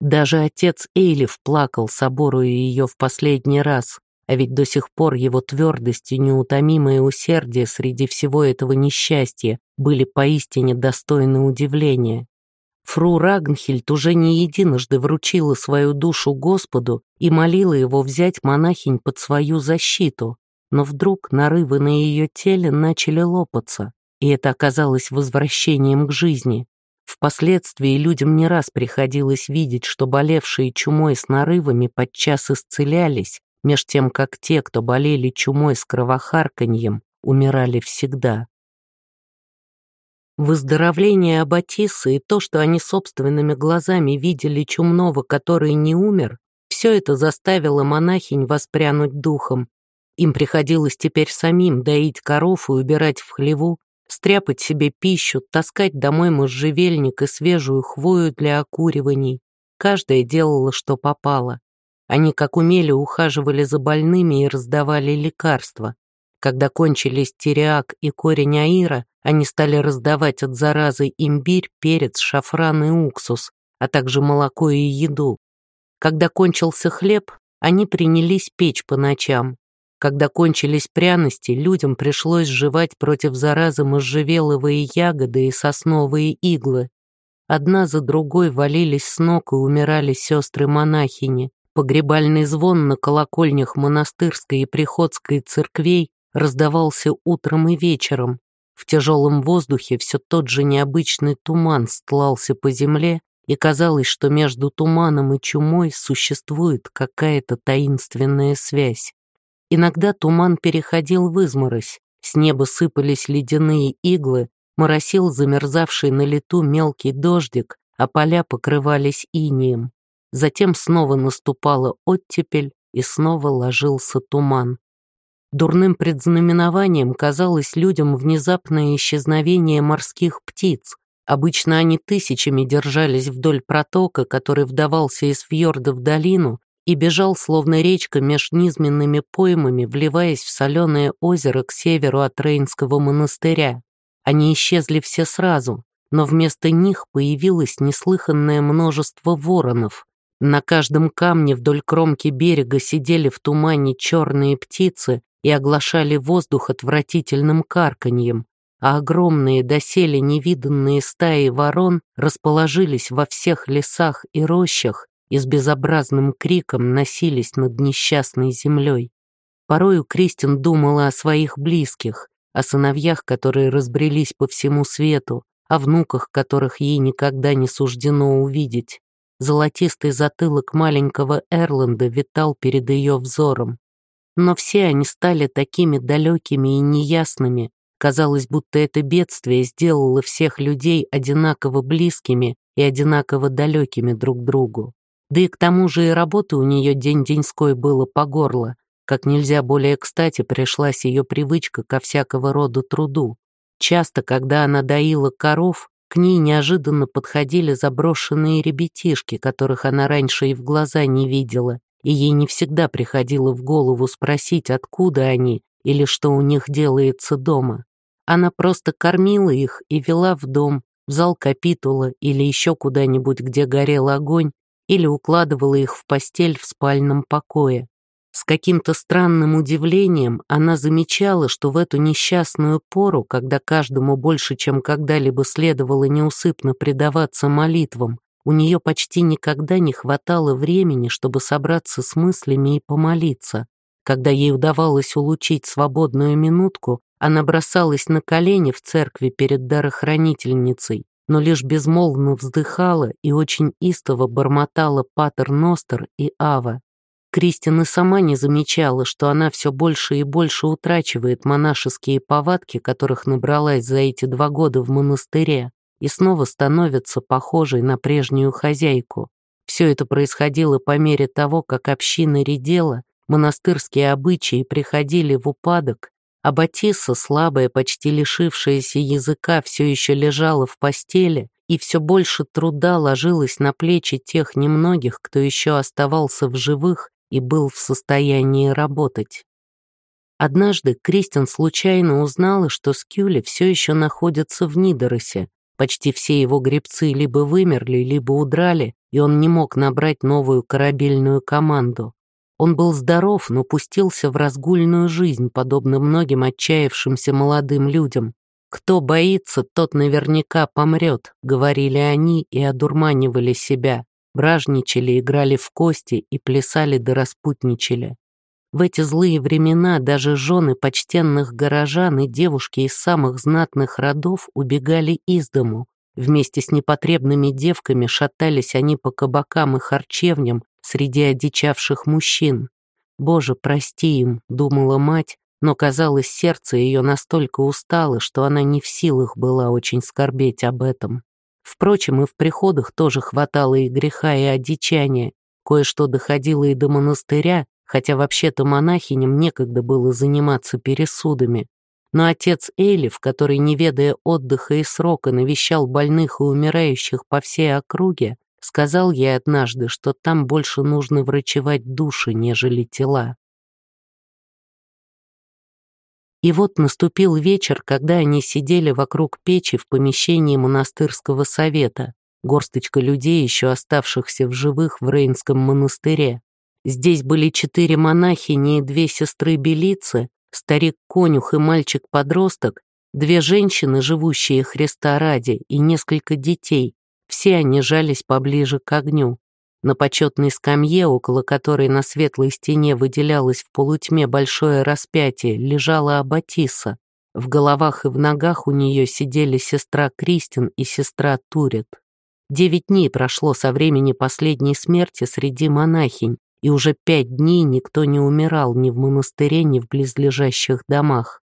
[SPEAKER 1] Даже отец Эйлиф плакал, соборуя ее в последний раз, а ведь до сих пор его твердость и неутомимое усердие среди всего этого несчастья были поистине достойны удивления. Фру Рагнхильд уже не единожды вручила свою душу Господу и молила его взять монахинь под свою защиту, но вдруг нарывы на ее теле начали лопаться, и это оказалось возвращением к жизни. Впоследствии людям не раз приходилось видеть, что болевшие чумой с нарывами подчас исцелялись, меж тем как те, кто болели чумой с кровохарканьем, умирали всегда. Выздоровление Аббатисы и то, что они собственными глазами видели чумного, который не умер, все это заставило монахинь воспрянуть духом. Им приходилось теперь самим доить коров и убирать в хлеву, стряпать себе пищу, таскать домой можжевельник и свежую хвою для окуриваний. Каждая делала, что попало. Они как умели ухаживали за больными и раздавали лекарства. Когда кончились тириак и корень аира, они стали раздавать от заразы имбирь, перец, шафран и уксус, а также молоко и еду. Когда кончился хлеб, они принялись печь по ночам. Когда кончились пряности, людям пришлось жевать против заразы можжевеловые ягоды и сосновые иглы. Одна за другой валились с ног и умирали сестры-монахини. Погребальный звон на колокольнях монастырской и приходской церквей раздавался утром и вечером. В тяжелом воздухе все тот же необычный туман стлался по земле, и казалось, что между туманом и чумой существует какая-то таинственная связь. Иногда туман переходил в изморозь, с неба сыпались ледяные иглы, моросил замерзавший на лету мелкий дождик, а поля покрывались инием. Затем снова наступала оттепель, и снова ложился туман. Дурным предзнаменованием казалось людям внезапное исчезновение морских птиц. Обычно они тысячами держались вдоль протока, который вдавался из фьорда в долину и бежал, словно речка, меж низменными поймами, вливаясь в соленое озеро к северу от Рейнского монастыря. Они исчезли все сразу, но вместо них появилось неслыханное множество воронов, на каждом камне вдоль кромки берега сидели в тумане черные птицы и оглашали воздух отвратительным карканьем, а огромные доселе невиданные стаи ворон расположились во всех лесах и рощах и с безобразным криком носились над несчастной землей. Порою Кристин думала о своих близких, о сыновьях, которые разбрелись по всему свету, о внуках, которых ей никогда не суждено увидеть. Золотистый затылок маленького Эрланда витал перед ее взором. Но все они стали такими далекими и неясными. Казалось, будто это бедствие сделало всех людей одинаково близкими и одинаково далекими друг другу. Да и к тому же и работы у нее день-деньской было по горло. Как нельзя более кстати пришлась ее привычка ко всякого рода труду. Часто, когда она доила коров, к ней неожиданно подходили заброшенные ребятишки, которых она раньше и в глаза не видела, и ей не всегда приходило в голову спросить, откуда они или что у них делается дома. Она просто кормила их и вела в дом, в зал капитула или еще куда-нибудь, где горел огонь, или укладывала их в постель в спальном покое. С каким-то странным удивлением она замечала, что в эту несчастную пору, когда каждому больше, чем когда-либо следовало неусыпно предаваться молитвам, у нее почти никогда не хватало времени, чтобы собраться с мыслями и помолиться. Когда ей удавалось улучить свободную минутку, она бросалась на колени в церкви перед дарохранительницей, но лишь безмолвно вздыхала и очень истово бормотала Патер Ностер и Ава. Кристин и сама не замечала, что она все больше и больше утрачивает монашеские повадки, которых набралась за эти два года в монастыре, и снова становится похожей на прежнюю хозяйку. Все это происходило по мере того, как община редела, монастырские обычаи приходили в упадок, а Батисса, слабая, почти лишившаяся языка, все еще лежала в постели, и все больше труда ложилось на плечи тех немногих, кто еще оставался в живых и был в состоянии работать. Однажды Кристин случайно узнала, что Скюли все еще находится в Нидоросе. Почти все его гребцы либо вымерли, либо удрали, и он не мог набрать новую корабельную команду. Он был здоров, но пустился в разгульную жизнь, подобно многим отчаявшимся молодым людям. «Кто боится, тот наверняка помрет», — говорили они и одурманивали себя бражничали, играли в кости и плясали да распутничали. В эти злые времена даже жены почтенных горожан и девушки из самых знатных родов убегали из дому. Вместе с непотребными девками шатались они по кабакам и харчевням среди одичавших мужчин. «Боже, прости им», — думала мать, но, казалось, сердце ее настолько устало, что она не в силах была очень скорбеть об этом. Впрочем, и в приходах тоже хватало и греха, и одичания. Кое-что доходило и до монастыря, хотя вообще-то монахиням некогда было заниматься пересудами. Но отец Элиф, который, не ведая отдыха и срока, навещал больных и умирающих по всей округе, сказал ей однажды, что там больше нужно врачевать души, нежели тела. И вот наступил вечер, когда они сидели вокруг печи в помещении монастырского совета, горсточка людей, еще оставшихся в живых в Рейнском монастыре. Здесь были четыре монахини и две сестры-белицы, старик-конюх и мальчик-подросток, две женщины, живущие Христа ради, и несколько детей. Все они жались поближе к огню. На почетной скамье, около которой на светлой стене выделялось в полутьме большое распятие, лежала Аббатиса. В головах и в ногах у нее сидели сестра Кристин и сестра Турит. Девять дней прошло со времени последней смерти среди монахинь, и уже пять дней никто не умирал ни в монастыре, ни в близлежащих домах.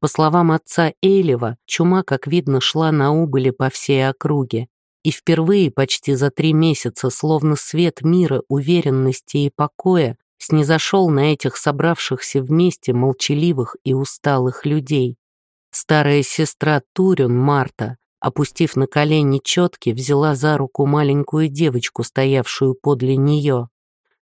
[SPEAKER 1] По словам отца Эйлева, чума, как видно, шла на убыли по всей округе и впервые почти за три месяца, словно свет мира, уверенности и покоя, снизошел на этих собравшихся вместе молчаливых и усталых людей. Старая сестра Турюн, Марта, опустив на колени четки, взяла за руку маленькую девочку, стоявшую подле нее.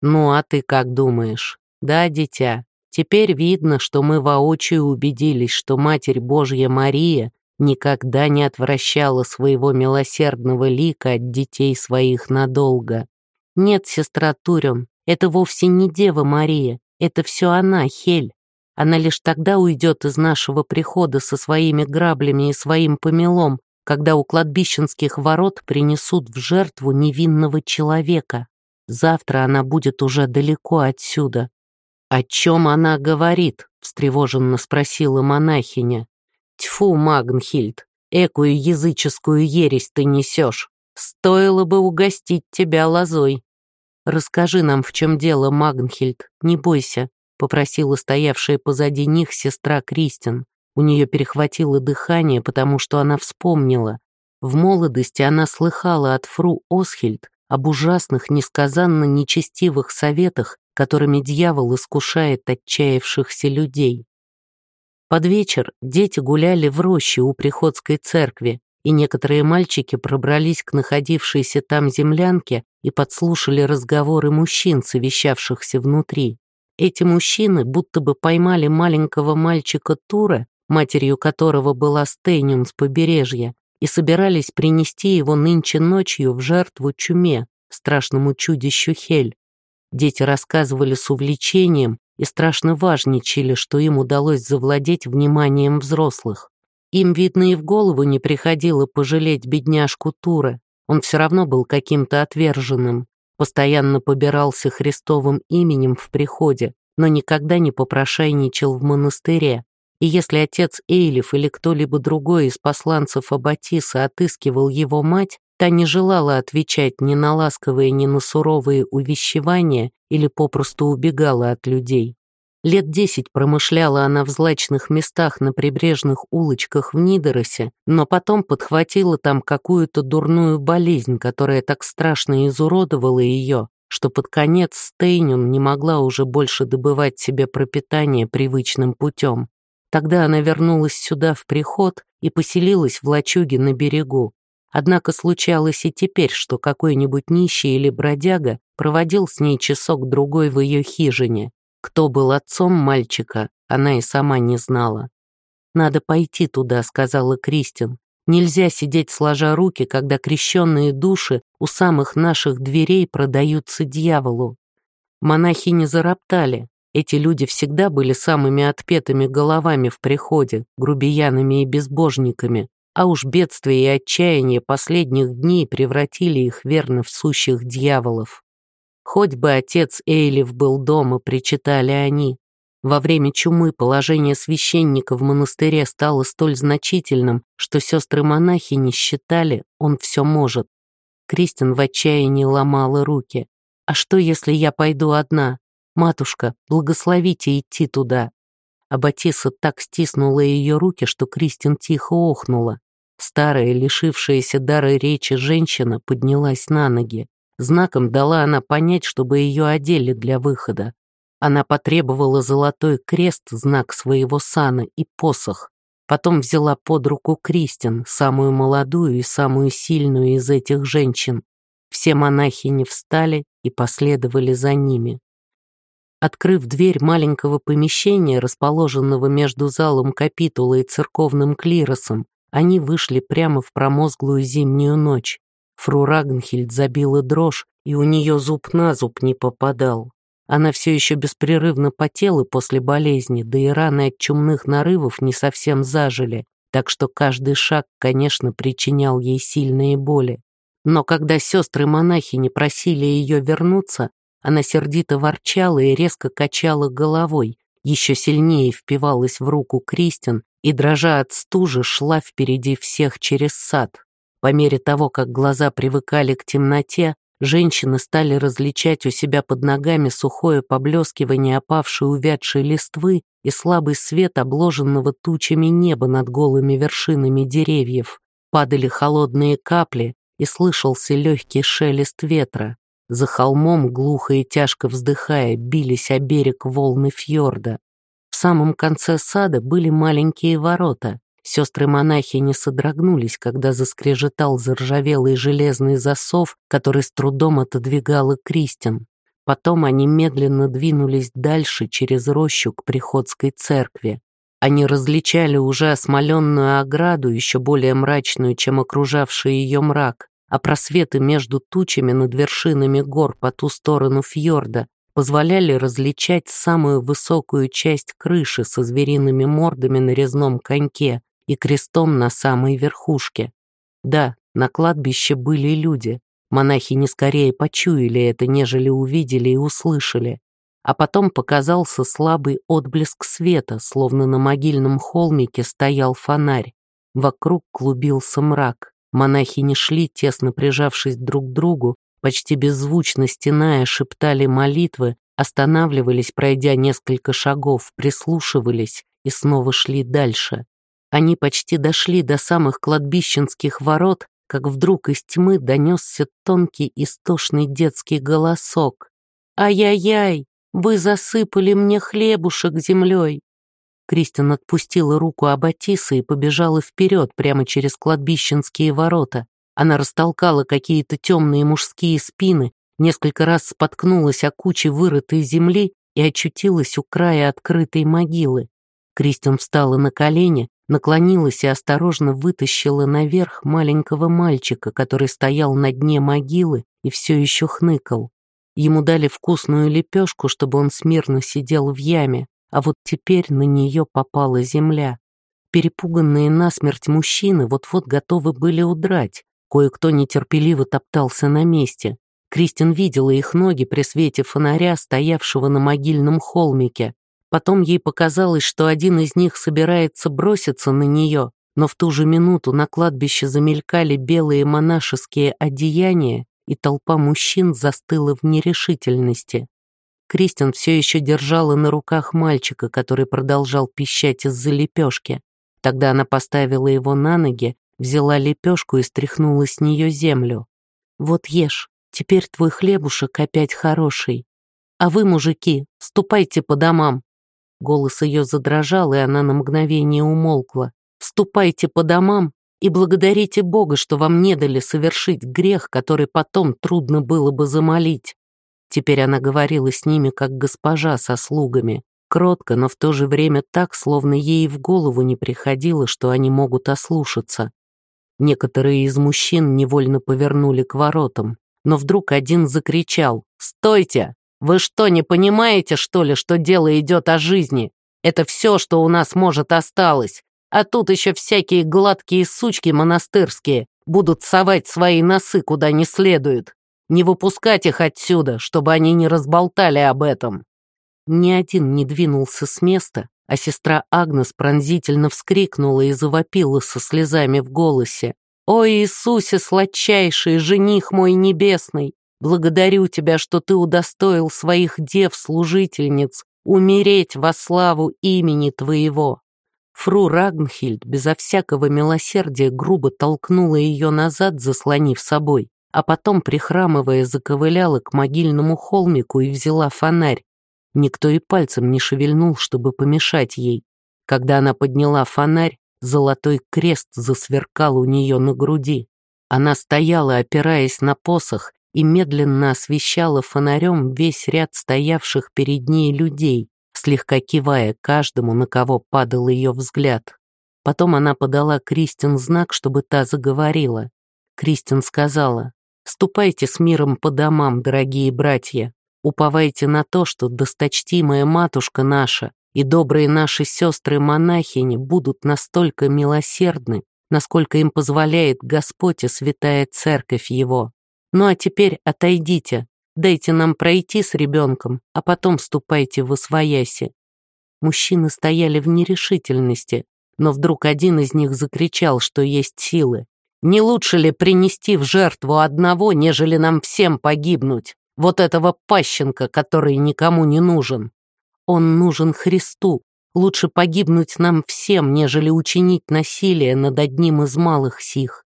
[SPEAKER 1] «Ну, а ты как думаешь?» «Да, дитя, теперь видно, что мы воочию убедились, что Матерь Божья Мария никогда не отвращала своего милосердного лика от детей своих надолго. Нет, сестра Турин, это вовсе не Дева Мария, это все она, Хель. Она лишь тогда уйдет из нашего прихода со своими граблями и своим помелом, когда у кладбищенских ворот принесут в жертву невинного человека. Завтра она будет уже далеко отсюда. «О чем она говорит?» — встревоженно спросила монахиня. Тьфу, Магнхильд, экую языческую ересь ты несешь. Стоило бы угостить тебя лозой. Расскажи нам, в чем дело, Магнхильд, не бойся, попросила стоявшая позади них сестра Кристин. У нее перехватило дыхание, потому что она вспомнила. В молодости она слыхала от фру Осхильд об ужасных, несказанно нечестивых советах, которыми дьявол искушает отчаявшихся людей. Под вечер дети гуляли в роще у приходской церкви, и некоторые мальчики пробрались к находившейся там землянке и подслушали разговоры мужчин, совещавшихся внутри. Эти мужчины будто бы поймали маленького мальчика Тура, матерью которого была Стейнюн с побережья, и собирались принести его нынче ночью в жертву чуме, страшному чудищу Хель. Дети рассказывали с увлечением и страшно важничали, что им удалось завладеть вниманием взрослых. Им, видно, и в голову не приходило пожалеть бедняжку Тура. Он все равно был каким-то отверженным, постоянно побирался Христовым именем в приходе, но никогда не попрошайничал в монастыре. И если отец Эйлиф или кто-либо другой из посланцев Аббатиса отыскивал его мать, та не желала отвечать ни на ласковые, ни на суровые увещевания или попросту убегала от людей. Лет десять промышляла она в злачных местах на прибрежных улочках в Нидоросе, но потом подхватила там какую-то дурную болезнь, которая так страшно изуродовала ее, что под конец Стейнюн не могла уже больше добывать себе пропитание привычным путем. Тогда она вернулась сюда в приход и поселилась в лачуге на берегу. Однако случалось и теперь, что какой-нибудь нищий или бродяга проводил с ней часок-другой в ее хижине. Кто был отцом мальчика, она и сама не знала. «Надо пойти туда», — сказала Кристин. «Нельзя сидеть сложа руки, когда крещенные души у самых наших дверей продаются дьяволу». Монахи не зароптали, эти люди всегда были самыми отпетыми головами в приходе, грубиянами и безбожниками, а уж бедствие и отчаяние последних дней превратили их верно в сущих дьяволов. Хоть бы отец Эйлиф был дома, причитали они. Во время чумы положение священника в монастыре стало столь значительным, что сестры-монахи не считали, он все может. Кристин в отчаянии ломала руки. «А что, если я пойду одна? «Матушка, благословите идти туда». А Батиса так стиснула ее руки, что Кристин тихо охнула. Старая, лишившаяся дара речи женщина поднялась на ноги. Знаком дала она понять, чтобы ее одели для выхода. Она потребовала золотой крест, знак своего сана, и посох. Потом взяла под руку Кристин, самую молодую и самую сильную из этих женщин. Все монахи не встали и последовали за ними. Открыв дверь маленького помещения, расположенного между залом капитула и церковным клиросом, они вышли прямо в промозглую зимнюю ночь. Фру Рагнхильд забила дрожь, и у нее зуб на зуб не попадал. Она все еще беспрерывно потела после болезни, да и раны от чумных нарывов не совсем зажили, так что каждый шаг, конечно, причинял ей сильные боли. Но когда сестры-монахи не просили ее вернуться, она сердито ворчала и резко качала головой, еще сильнее впивалась в руку Кристин и, дрожа от стужи, шла впереди всех через сад. По мере того, как глаза привыкали к темноте, женщины стали различать у себя под ногами сухое поблескивание опавшей увядшей листвы и слабый свет обложенного тучами неба над голыми вершинами деревьев. Падали холодные капли, и слышался легкий шелест ветра. За холмом, глухо и тяжко вздыхая, бились о берег волны фьорда. В самом конце сада были маленькие ворота. Сестры-монахи не содрогнулись, когда заскрежетал заржавелый железный засов, который с трудом отодвигала Кристин. Потом они медленно двинулись дальше через рощу к приходской церкви. Они различали уже осмоленную ограду, еще более мрачную, чем окружавший ее мрак а просветы между тучами над вершинами гор по ту сторону фьорда позволяли различать самую высокую часть крыши со звериными мордами на резном коньке и крестом на самой верхушке. Да, на кладбище были люди. Монахи не скорее почуяли это, нежели увидели и услышали. А потом показался слабый отблеск света, словно на могильном холмике стоял фонарь. Вокруг клубился мрак. Монахи не шли, тесно прижавшись друг к другу, почти беззвучно стеная, шептали молитвы, останавливались, пройдя несколько шагов, прислушивались и снова шли дальше. Они почти дошли до самых кладбищенских ворот, как вдруг из тьмы донесся тонкий истошный детский голосок. «Ай-яй-яй, вы засыпали мне хлебушек землей!» Кристин отпустила руку Аббатиса и побежала вперед прямо через кладбищенские ворота. Она растолкала какие-то темные мужские спины, несколько раз споткнулась о куче вырытой земли и очутилась у края открытой могилы. Кристин встала на колени, наклонилась и осторожно вытащила наверх маленького мальчика, который стоял на дне могилы и все еще хныкал. Ему дали вкусную лепешку, чтобы он смирно сидел в яме, а вот теперь на нее попала земля. Перепуганные насмерть мужчины вот-вот готовы были удрать. Кое-кто нетерпеливо топтался на месте. Кристин видела их ноги при свете фонаря, стоявшего на могильном холмике. Потом ей показалось, что один из них собирается броситься на нее, но в ту же минуту на кладбище замелькали белые монашеские одеяния, и толпа мужчин застыла в нерешительности. Кристин все еще держала на руках мальчика, который продолжал пищать из-за лепешки. Тогда она поставила его на ноги, взяла лепешку и стряхнула с нее землю. «Вот ешь, теперь твой хлебушек опять хороший. А вы, мужики, ступайте по домам». Голос ее задрожал, и она на мгновение умолкла. «Ступайте по домам и благодарите Бога, что вам не дали совершить грех, который потом трудно было бы замолить. Теперь она говорила с ними, как госпожа со слугами, кротко, но в то же время так, словно ей в голову не приходило, что они могут ослушаться. Некоторые из мужчин невольно повернули к воротам, но вдруг один закричал «Стойте! Вы что, не понимаете, что ли, что дело идет о жизни? Это все, что у нас, может, осталось. А тут еще всякие гладкие сучки монастырские будут совать свои носы куда не следует не выпускать их отсюда, чтобы они не разболтали об этом. Ни один не двинулся с места, а сестра Агнес пронзительно вскрикнула и завопила со слезами в голосе. «О Иисусе, сладчайший, жених мой небесный! Благодарю тебя, что ты удостоил своих дев-служительниц умереть во славу имени твоего!» Фру Рагнхильд безо всякого милосердия грубо толкнула ее назад, заслонив собой а потом, прихрамывая, заковыляла к могильному холмику и взяла фонарь. Никто и пальцем не шевельнул, чтобы помешать ей. Когда она подняла фонарь, золотой крест засверкал у нее на груди. Она стояла, опираясь на посох, и медленно освещала фонарем весь ряд стоявших перед ней людей, слегка кивая каждому, на кого падал ее взгляд. Потом она подала Кристин знак, чтобы та заговорила. Кристин сказала, Ступайте с миром по домам, дорогие братья. Уповайте на то, что досточтимая матушка наша и добрые наши сестры-монахини будут настолько милосердны, насколько им позволяет Господь и святая церковь Его. Ну а теперь отойдите, дайте нам пройти с ребенком, а потом ступайте в освояси. Мужчины стояли в нерешительности, но вдруг один из них закричал, что есть силы. Не лучше ли принести в жертву одного, нежели нам всем погибнуть? Вот этого пащенка, который никому не нужен. Он нужен Христу. Лучше погибнуть нам всем, нежели учинить насилие над одним из малых сих.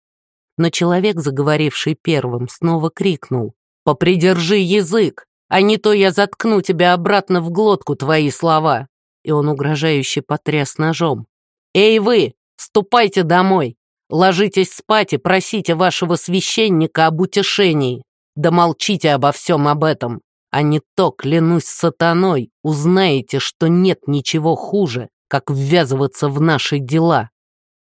[SPEAKER 1] Но человек, заговоривший первым, снова крикнул. «Попридержи язык, а не то я заткну тебя обратно в глотку твои слова!» И он угрожающе потряс ножом. «Эй вы, ступайте домой! Ложитесь спать и просите вашего священника об утешении. Да молчите обо всем об этом. А не то, клянусь сатаной, узнаете, что нет ничего хуже, как ввязываться в наши дела.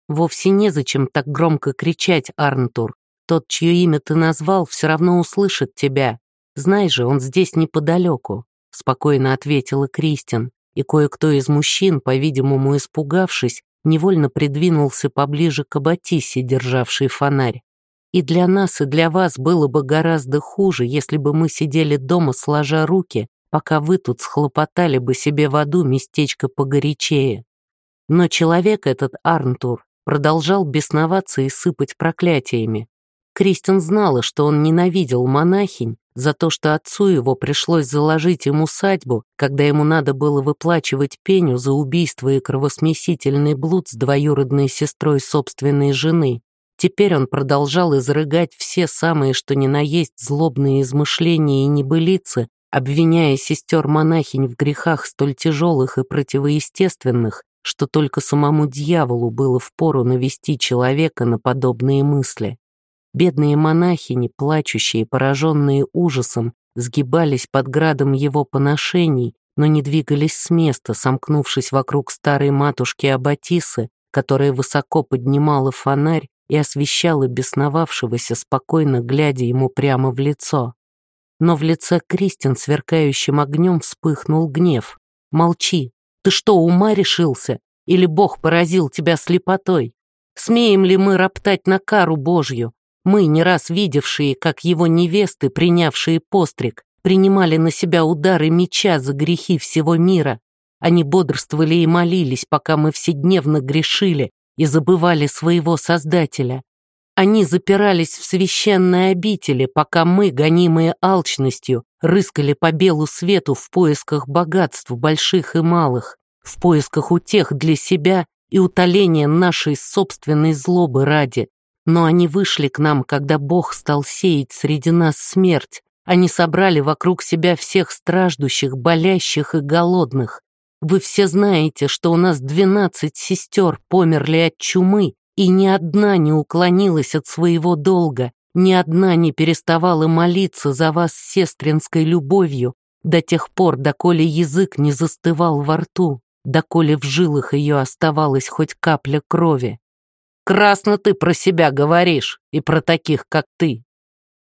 [SPEAKER 1] Вовсе незачем так громко кричать, Арнтур. Тот, чье имя ты назвал, все равно услышит тебя. Знай же, он здесь неподалеку, — спокойно ответила Кристин, и кое-кто из мужчин, по-видимому испугавшись, невольно придвинулся поближе к Аббатисе, державшей фонарь. И для нас, и для вас было бы гораздо хуже, если бы мы сидели дома сложа руки, пока вы тут схлопотали бы себе в аду местечко погорячее. Но человек этот, Арнтур, продолжал бесноваться и сыпать проклятиями. Кристин знала, что он ненавидел монахинь, за то, что отцу его пришлось заложить ему усадьбу, когда ему надо было выплачивать пеню за убийство и кровосмесительный блуд с двоюродной сестрой собственной жены. Теперь он продолжал изрыгать все самые что ни на есть злобные измышления и небылицы, обвиняя сестер-монахинь в грехах столь тяжелых и противоестественных, что только самому дьяволу было впору навести человека на подобные мысли. Бедные монахини, плачущие, пораженные ужасом, сгибались под градом его поношений, но не двигались с места, сомкнувшись вокруг старой матушки Аббатисы, которая высоко поднимала фонарь и освещала бесновавшегося, спокойно глядя ему прямо в лицо. Но в лице Кристин сверкающим огнем вспыхнул гнев. «Молчи! Ты что, ума решился? Или Бог поразил тебя слепотой? Смеем ли мы роптать на кару Божью? Мы, не раз видевшие, как его невесты, принявшие постриг, принимали на себя удары меча за грехи всего мира. Они бодрствовали и молились, пока мы вседневно грешили и забывали своего Создателя. Они запирались в священной обители, пока мы, гонимые алчностью, рыскали по белу свету в поисках богатств больших и малых, в поисках утех для себя и утоления нашей собственной злобы ради. Но они вышли к нам, когда Бог стал сеять среди нас смерть. Они собрали вокруг себя всех страждущих, болящих и голодных. Вы все знаете, что у нас двенадцать сестер померли от чумы, и ни одна не уклонилась от своего долга, ни одна не переставала молиться за вас сестринской любовью до тех пор, доколе язык не застывал во рту, доколе в жилах ее оставалась хоть капля крови. Красно ты про себя говоришь и про таких, как ты.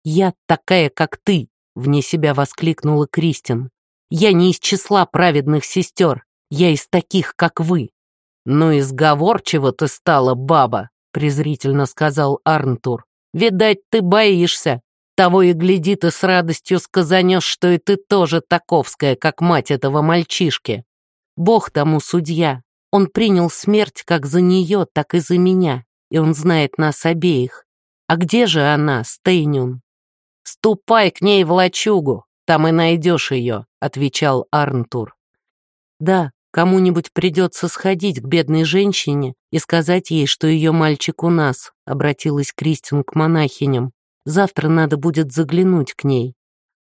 [SPEAKER 1] Я такая, как ты, вне себя воскликнула Кристин. Я не из числа праведных сестер, я из таких, как вы. «Ну и сговорчиво ты стала, баба», — презрительно сказал Арнтур. «Видать, ты боишься. Того и гляди, ты с радостью сказанешь, что и ты тоже таковская, как мать этого мальчишки. Бог тому судья. Он принял смерть как за нее, так и за меня, и он знает нас обеих. А где же она, Стейнюн?» «Ступай к ней в лачугу, там и найдешь ее», — отвечал Арнтур. «Да, Кому-нибудь придется сходить к бедной женщине и сказать ей, что ее мальчик у нас», — обратилась Кристин к монахиням. «Завтра надо будет заглянуть к ней».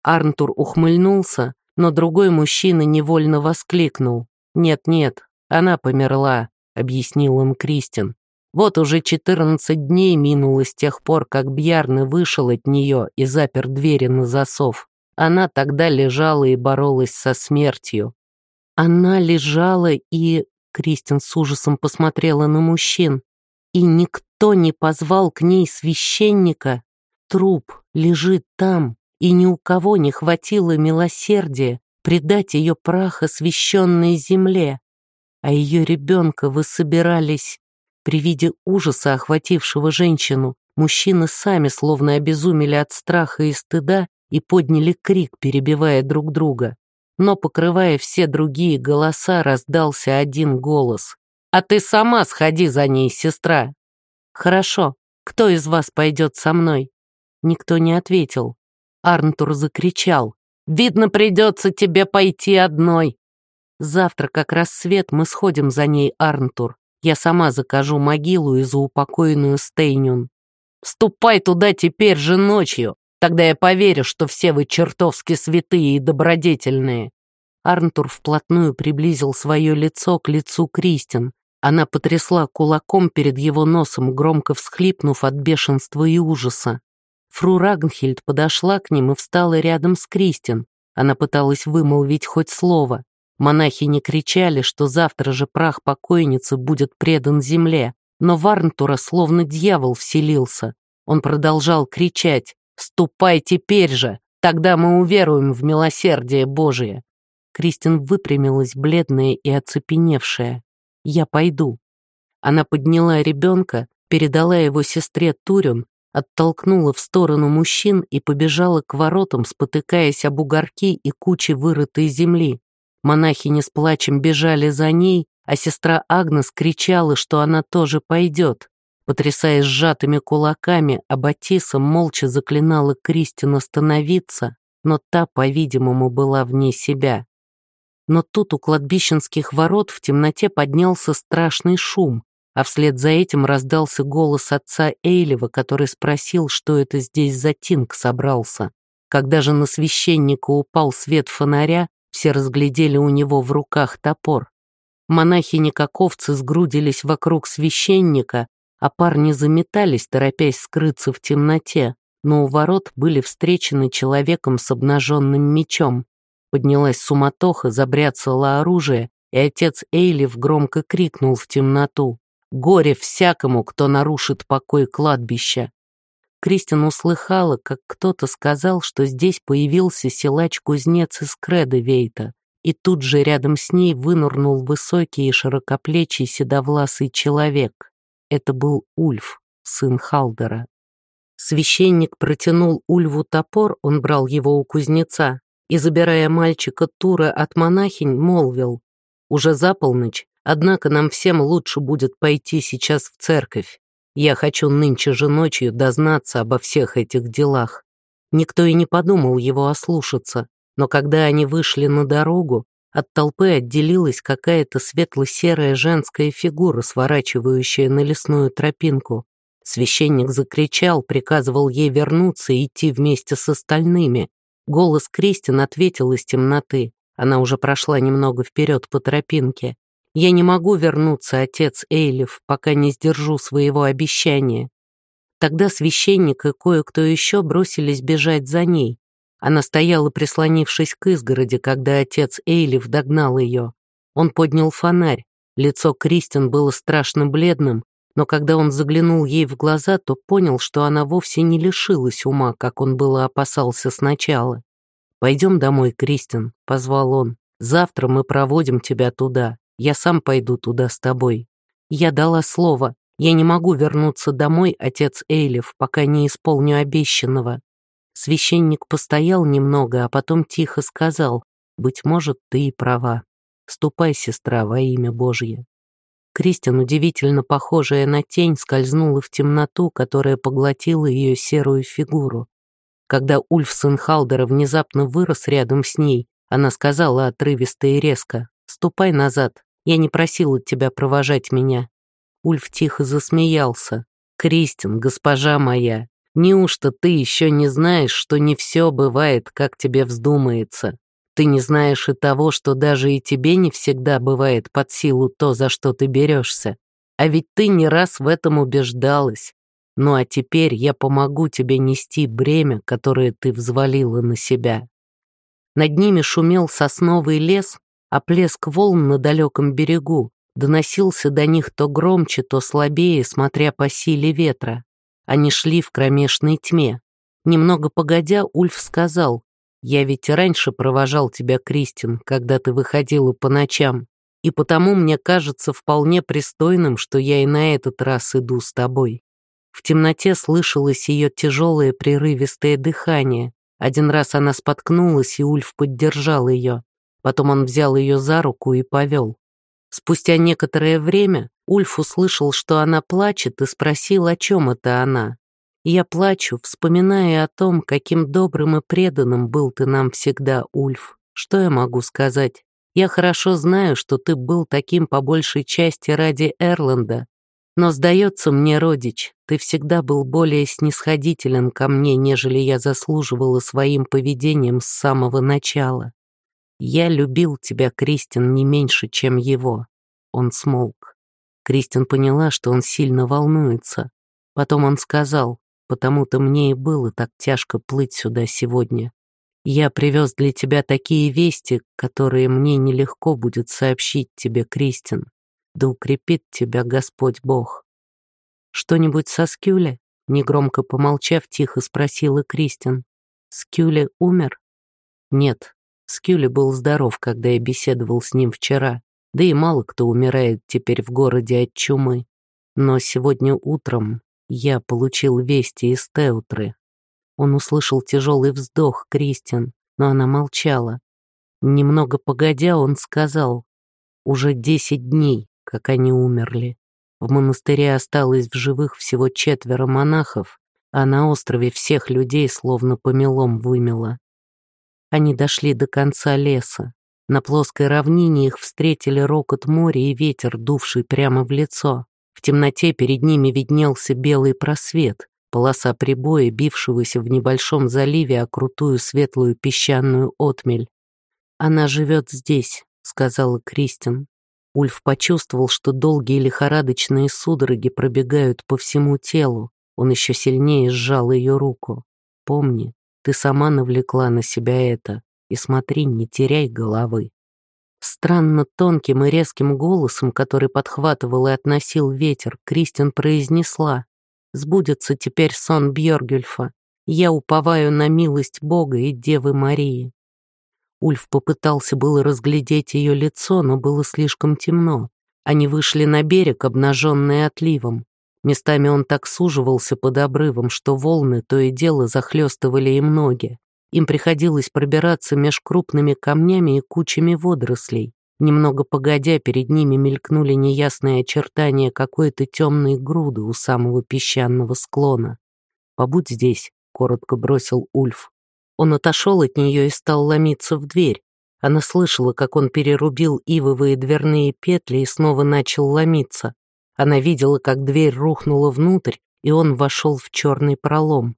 [SPEAKER 1] Арнтур ухмыльнулся, но другой мужчина невольно воскликнул. «Нет-нет, она померла», — объяснил им Кристин. Вот уже четырнадцать дней минуло с тех пор, как Бьярны вышел от нее и запер двери на засов. Она тогда лежала и боролась со смертью. Она лежала и... Кристин с ужасом посмотрела на мужчин. И никто не позвал к ней священника. Труп лежит там, и ни у кого не хватило милосердия предать ее прах освященной земле. А ее ребенка вы собирались... При виде ужаса, охватившего женщину, мужчины сами словно обезумели от страха и стыда и подняли крик, перебивая друг друга но, покрывая все другие голоса, раздался один голос. «А ты сама сходи за ней, сестра!» «Хорошо. Кто из вас пойдет со мной?» Никто не ответил. Арнтур закричал. «Видно, придется тебе пойти одной!» «Завтра, как рассвет, мы сходим за ней, Арнтур. Я сама закажу могилу и заупокоенную Стейнюн. Ступай туда теперь же ночью, Тогда я поверю, что все вы чертовски святые и добродетельные». Арнтур вплотную приблизил свое лицо к лицу Кристин. Она потрясла кулаком перед его носом, громко всхлипнув от бешенства и ужаса. Фру Рагнхильд подошла к ним и встала рядом с Кристин. Она пыталась вымолвить хоть слово. Монахи не кричали, что завтра же прах покойницы будет предан земле, но в Арнтура словно дьявол вселился. Он продолжал кричать «Ступай теперь же, тогда мы уверуем в милосердие Божие». Кристин выпрямилась, бледная и оцепеневшая. «Я пойду». Она подняла ребенка, передала его сестре Турюн, оттолкнула в сторону мужчин и побежала к воротам, спотыкаясь об угорки и кучи вырытой земли. Монахини с плачем бежали за ней, а сестра Агнес кричала, что она тоже пойдет. Потрясая сжатыми кулаками, Аббатиса молча заклинала Кристин остановиться, но та, по-видимому, была вне себя. Но тут у кладбищенских ворот в темноте поднялся страшный шум, а вслед за этим раздался голос отца Эйлева, который спросил, что это здесь за тинг собрался. Когда же на священника упал свет фонаря, все разглядели у него в руках топор. Монахини как овцы сгрудились вокруг священника, а парни заметались, торопясь скрыться в темноте, но у ворот были встречены человеком с обнаженным мечом. Поднялась суматоха, забряцало оружие, и отец Эйлиф громко крикнул в темноту. «Горе всякому, кто нарушит покой кладбища!» Кристин услыхала, как кто-то сказал, что здесь появился силач-кузнец из Кредовейта, и тут же рядом с ней вынурнул высокий и широкоплечий седовласый человек. Это был Ульф, сын Халдера. Священник протянул Ульву топор, он брал его у кузнеца, и, забирая мальчика Тура от монахинь, молвил, «Уже за полночь, однако нам всем лучше будет пойти сейчас в церковь. Я хочу нынче же ночью дознаться обо всех этих делах». Никто и не подумал его ослушаться, но когда они вышли на дорогу, от толпы отделилась какая-то светло-серая женская фигура, сворачивающая на лесную тропинку. Священник закричал, приказывал ей вернуться и идти вместе с остальными. Голос Кристин ответил из темноты. Она уже прошла немного вперед по тропинке. «Я не могу вернуться, отец Эйлиф, пока не сдержу своего обещания». Тогда священник и кое-кто еще бросились бежать за ней. Она стояла, прислонившись к изгороди, когда отец Эйлиф догнал ее. Он поднял фонарь. Лицо Кристин было страшно бледным, но когда он заглянул ей в глаза, то понял, что она вовсе не лишилась ума, как он было опасался сначала. «Пойдем домой, Кристин», — позвал он. «Завтра мы проводим тебя туда. Я сам пойду туда с тобой». Я дала слово. Я не могу вернуться домой, отец Эйлиф, пока не исполню обещанного. Священник постоял немного, а потом тихо сказал, «Быть может, ты и права. Ступай, сестра, во имя Божье». Кристин, удивительно похожая на тень, скользнула в темноту, которая поглотила ее серую фигуру. Когда Ульф Сенхалдера внезапно вырос рядом с ней, она сказала отрывисто и резко, «Ступай назад, я не просила тебя провожать меня». Ульф тихо засмеялся. «Кристин, госпожа моя, Неужто ты еще не знаешь, что не все бывает, как тебе вздумается? Ты не знаешь и того, что даже и тебе не всегда бывает под силу то, за что ты берешься. А ведь ты не раз в этом убеждалась. Ну а теперь я помогу тебе нести бремя, которое ты взвалила на себя. Над ними шумел сосновый лес, а плеск волн на далеком берегу доносился до них то громче, то слабее, смотря по силе ветра. Они шли в кромешной тьме. Немного погодя, Ульф сказал, «Я ведь раньше провожал тебя, Кристин, когда ты выходила по ночам, и потому мне кажется вполне пристойным, что я и на этот раз иду с тобой». В темноте слышалось ее тяжелое прерывистое дыхание. Один раз она споткнулась, и Ульф поддержал ее. Потом он взял ее за руку и повел. Спустя некоторое время Ульф услышал, что она плачет, и спросил, о чем это она. «Я плачу, вспоминая о том, каким добрым и преданным был ты нам всегда, Ульф. Что я могу сказать? Я хорошо знаю, что ты был таким по большей части ради Эрланда. Но, сдается мне, родич, ты всегда был более снисходителен ко мне, нежели я заслуживала своим поведением с самого начала. Я любил тебя, Кристин, не меньше, чем его». Он смолк. Кристин поняла, что он сильно волнуется. Потом он сказал, потому-то мне и было так тяжко плыть сюда сегодня. Я привез для тебя такие вести, которые мне нелегко будет сообщить тебе, Кристин. Да укрепит тебя Господь Бог. Что-нибудь со Скюле? Негромко помолчав, тихо спросила Кристин. Скюле умер? Нет, Скюле был здоров, когда я беседовал с ним вчера да и мало кто умирает теперь в городе от чумы. Но сегодня утром я получил вести из Теутры. Он услышал тяжелый вздох Кристин, но она молчала. Немного погодя, он сказал, уже десять дней, как они умерли. В монастыре осталось в живых всего четверо монахов, а на острове всех людей словно помелом вымело. Они дошли до конца леса. На плоской равнине их встретили рокот моря и ветер, дувший прямо в лицо. В темноте перед ними виднелся белый просвет, полоса прибоя, бившегося в небольшом заливе о крутую светлую песчаную отмель. «Она живет здесь», — сказала Кристин. Ульф почувствовал, что долгие лихорадочные судороги пробегают по всему телу. Он еще сильнее сжал ее руку. «Помни, ты сама навлекла на себя это, и смотри, не теряй головы». Странно тонким и резким голосом, который подхватывал и относил ветер, Кристин произнесла «Сбудется теперь сон Бьоргюльфа. Я уповаю на милость Бога и Девы Марии». Ульф попытался было разглядеть ее лицо, но было слишком темно. Они вышли на берег, обнаженные отливом. Местами он так суживался под обрывом, что волны то и дело захлестывали им ноги. Им приходилось пробираться меж крупными камнями и кучами водорослей. Немного погодя, перед ними мелькнули неясные очертания какой-то темной груды у самого песчаного склона. «Побудь здесь», — коротко бросил Ульф. Он отошел от нее и стал ломиться в дверь. Она слышала, как он перерубил ивовые дверные петли и снова начал ломиться. Она видела, как дверь рухнула внутрь, и он вошел в черный пролом.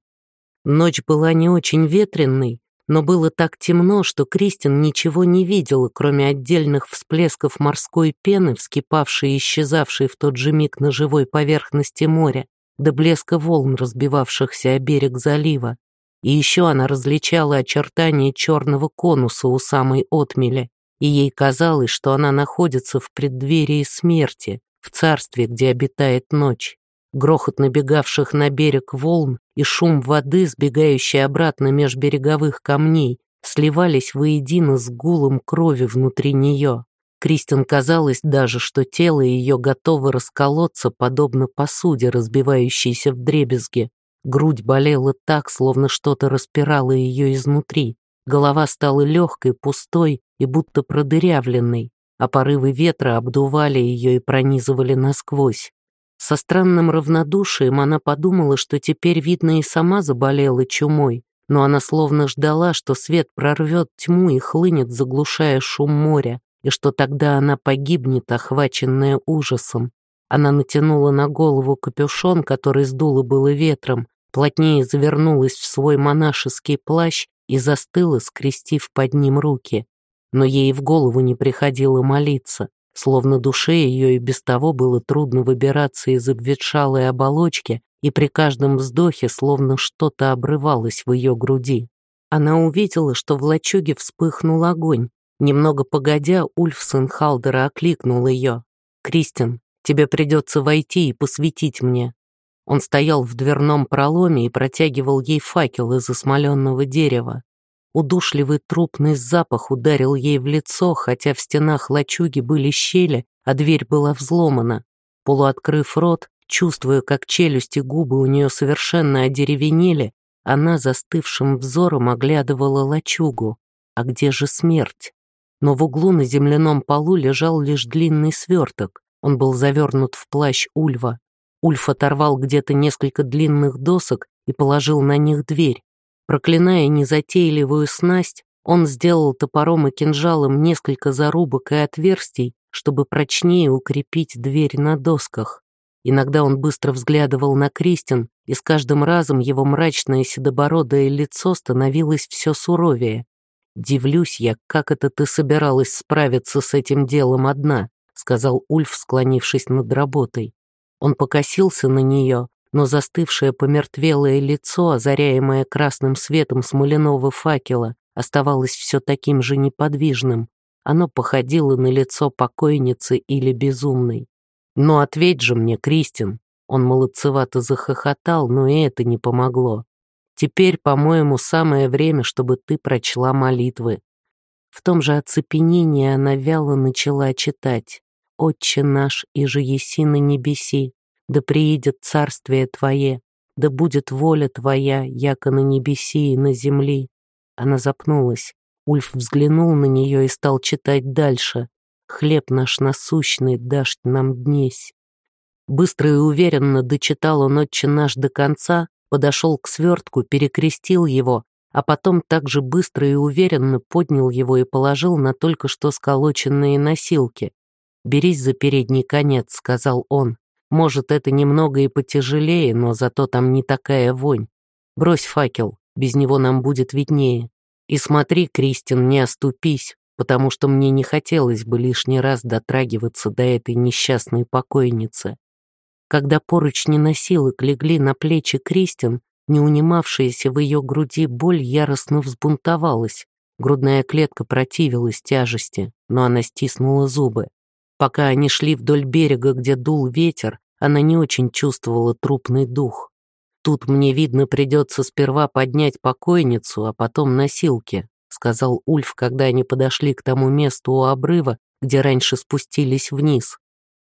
[SPEAKER 1] Ночь была не очень ветренной, но было так темно, что Кристин ничего не видела, кроме отдельных всплесков морской пены, вскипавшей и исчезавшей в тот же миг на живой поверхности моря, до блеска волн, разбивавшихся о берег залива. И еще она различала очертания черного конуса у самой отмели, и ей казалось, что она находится в преддверии смерти, в царстве, где обитает ночь. Грохот набегавших на берег волн и шум воды, сбегающей обратно меж береговых камней, сливались воедино с гулом крови внутри нее. Кристин казалось даже, что тело ее готово расколоться, подобно посуде, разбивающейся в дребезги. Грудь болела так, словно что-то распирало ее изнутри. Голова стала легкой, пустой и будто продырявленной, а порывы ветра обдували ее и пронизывали насквозь. Со странным равнодушием она подумала, что теперь, видно, и сама заболела чумой, но она словно ждала, что свет прорвет тьму и хлынет, заглушая шум моря, и что тогда она погибнет, охваченная ужасом. Она натянула на голову капюшон, который сдуло было ветром, плотнее завернулась в свой монашеский плащ и застыла, скрестив под ним руки. Но ей в голову не приходило молиться, словно душе ее и без того было трудно выбираться из обветшалой оболочки, и при каждом вздохе словно что-то обрывалось в ее груди. Она увидела, что в лачуге вспыхнул огонь. Немного погодя, Ульф сын Халдера окликнул ее. «Кристин, тебе придется войти и посветить мне. Он стоял в дверном проломе и протягивал ей факел из осмоленного дерева. Удушливый трупный запах ударил ей в лицо, хотя в стенах лачуги были щели, а дверь была взломана. Полуоткрыв рот, чувствуя, как челюсти губы у нее совершенно одеревенели, она застывшим взором оглядывала лачугу. А где же смерть? Но в углу на земляном полу лежал лишь длинный сверток. Он был завернут в плащ Ульва. Ульф оторвал где-то несколько длинных досок и положил на них дверь. Проклиная незатейливую снасть, он сделал топором и кинжалом несколько зарубок и отверстий, чтобы прочнее укрепить дверь на досках. Иногда он быстро взглядывал на Кристин, и с каждым разом его мрачное седобородое лицо становилось все суровее. «Дивлюсь я, как это ты собиралась справиться с этим делом одна», сказал Ульф, склонившись над работой. Он покосился на нее, но застывшее помертвелое лицо, озаряемое красным светом смоляного факела, оставалось все таким же неподвижным. Оно походило на лицо покойницы или безумной. «Ну ответь же мне, Кристин!» Он молодцевато захохотал, но и это не помогло. «Теперь, по-моему, самое время, чтобы ты прочла молитвы». В том же оцепенении она вяло начала читать. «Отче наш, и же еси на небеси, да приидет царствие Твое, да будет воля Твоя, яко на небеси и на земли». Она запнулась. Ульф взглянул на нее и стал читать дальше. «Хлеб наш насущный дашь нам днесь». Быстро и уверенно дочитал он «Отче наш» до конца, подошел к свертку, перекрестил его, а потом также быстро и уверенно поднял его и положил на только что сколоченные носилки. «Берись за передний конец», — сказал он. «Может, это немного и потяжелее, но зато там не такая вонь. Брось факел, без него нам будет виднее. И смотри, Кристин, не оступись, потому что мне не хотелось бы лишний раз дотрагиваться до этой несчастной покойницы. Когда поручни носилок легли на плечи Кристин, не унимавшаяся в ее груди боль яростно взбунтовалась. Грудная клетка противилась тяжести, но она стиснула зубы. Пока они шли вдоль берега, где дул ветер, она не очень чувствовала трупный дух. Тут мне, видно, придется сперва поднять покойницу, а потом носилки, сказал Ульф, когда они подошли к тому месту у обрыва, где раньше спустились вниз.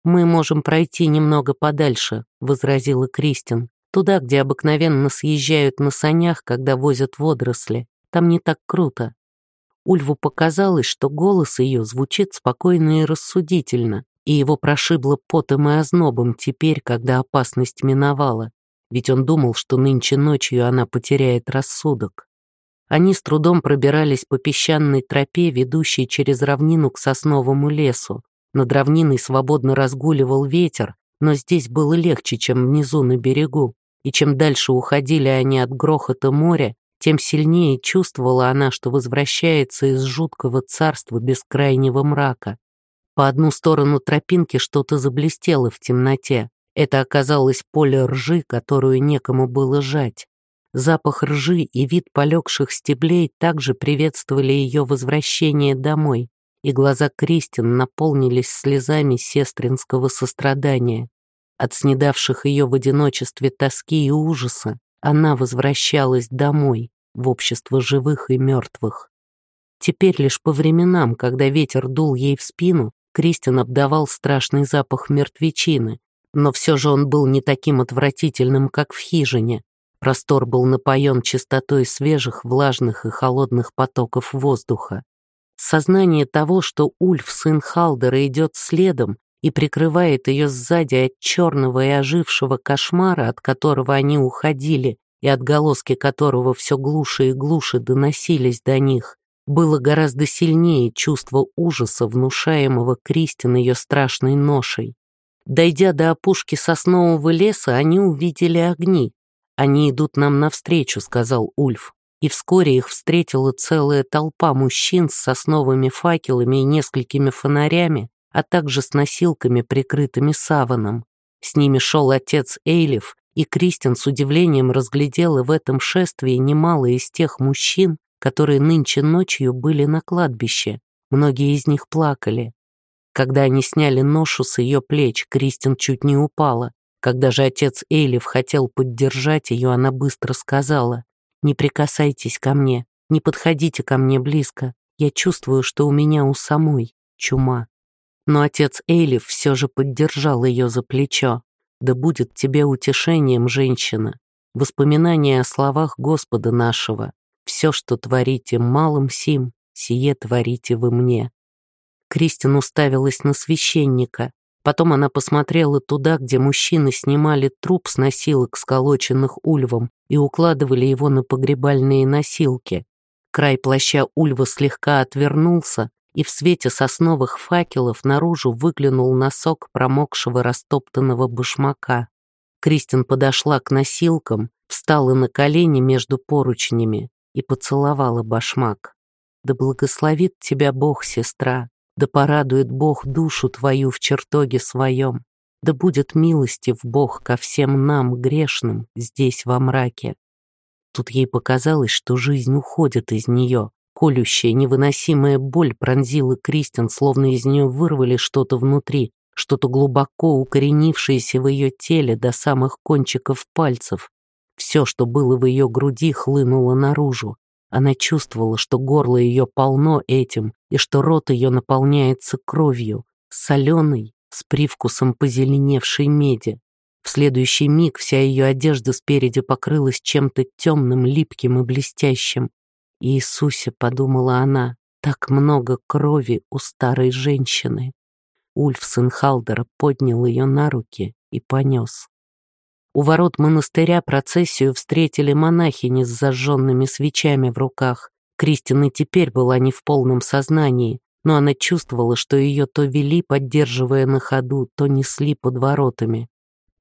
[SPEAKER 1] «Мы можем пройти немного подальше», — возразила Кристин. «Туда, где обыкновенно съезжают на санях, когда возят водоросли. Там не так круто». Ульву показалось, что голос ее звучит спокойно и рассудительно, и его прошибло потом и ознобом теперь, когда опасность миновала, ведь он думал, что нынче ночью она потеряет рассудок. Они с трудом пробирались по песчаной тропе, ведущей через равнину к сосновому лесу. Над равниной свободно разгуливал ветер, но здесь было легче, чем внизу на берегу. И чем дальше уходили они от грохота моря, тем сильнее чувствовала она, что возвращается из жуткого царства бескрайнего мрака. По одну сторону тропинки что-то заблестело в темноте. Это оказалось поле ржи, которую некому было жать. Запах ржи и вид полегших стеблей также приветствовали ее возвращение домой, и глаза Кристин наполнились слезами сестринского сострадания. От снедавших ее в одиночестве тоски и ужаса она возвращалась домой, в общество живых и мертвых. Теперь лишь по временам, когда ветер дул ей в спину, Кристин обдавал страшный запах мертвечины, но все же он был не таким отвратительным, как в хижине, Простор был напоен чистотой свежих, влажных и холодных потоков воздуха. Сознание того, что Ульф, сын Халдера, идет следом и прикрывает ее сзади от черного и ожившего кошмара, от которого они уходили, и отголоски которого все глуше и глуше доносились до них, было гораздо сильнее чувство ужаса, внушаемого Кристин ее страшной ношей. Дойдя до опушки соснового леса, они увидели огни, «Они идут нам навстречу», — сказал Ульф. И вскоре их встретила целая толпа мужчин с сосновыми факелами и несколькими фонарями, а также с носилками, прикрытыми саваном. С ними шел отец Эйлиф, и Кристин с удивлением разглядела в этом шествии немало из тех мужчин, которые нынче ночью были на кладбище. Многие из них плакали. Когда они сняли ношу с ее плеч, Кристин чуть не упала. Когда же отец Эйлиф хотел поддержать ее, она быстро сказала, «Не прикасайтесь ко мне, не подходите ко мне близко. Я чувствую, что у меня у самой чума». Но отец Эйлиф все же поддержал ее за плечо. «Да будет тебе утешением, женщина, воспоминания о словах Господа нашего. Все, что творите малым сим, сие творите вы мне». Кристин уставилась на священника. Потом она посмотрела туда, где мужчины снимали труп с носилок, сколоченных ульвом, и укладывали его на погребальные носилки. Край плаща ульва слегка отвернулся, и в свете сосновых факелов наружу выглянул носок промокшего растоптанного башмака. Кристин подошла к носилкам, встала на колени между поручнями и поцеловала башмак. «Да благословит тебя Бог, сестра!» Да порадует Бог душу твою в чертоге своем, да будет милостив Бог ко всем нам, грешным, здесь во мраке. Тут ей показалось, что жизнь уходит из нее. Колющая, невыносимая боль пронзила Кристин, словно из нее вырвали что-то внутри, что-то глубоко укоренившееся в ее теле до самых кончиков пальцев. Все, что было в ее груди, хлынуло наружу. Она чувствовала, что горло ее полно этим, и что рот ее наполняется кровью, соленой, с привкусом позеленевшей меди. В следующий миг вся ее одежда спереди покрылась чем-то темным, липким и блестящим. «Иисусе», — подумала она, — «так много крови у старой женщины». Ульф сын Халдера поднял ее на руки и понес. У ворот монастыря процессию встретили монахини с зажженными свечами в руках. Кристина теперь была не в полном сознании, но она чувствовала, что ее то вели, поддерживая на ходу, то несли под воротами.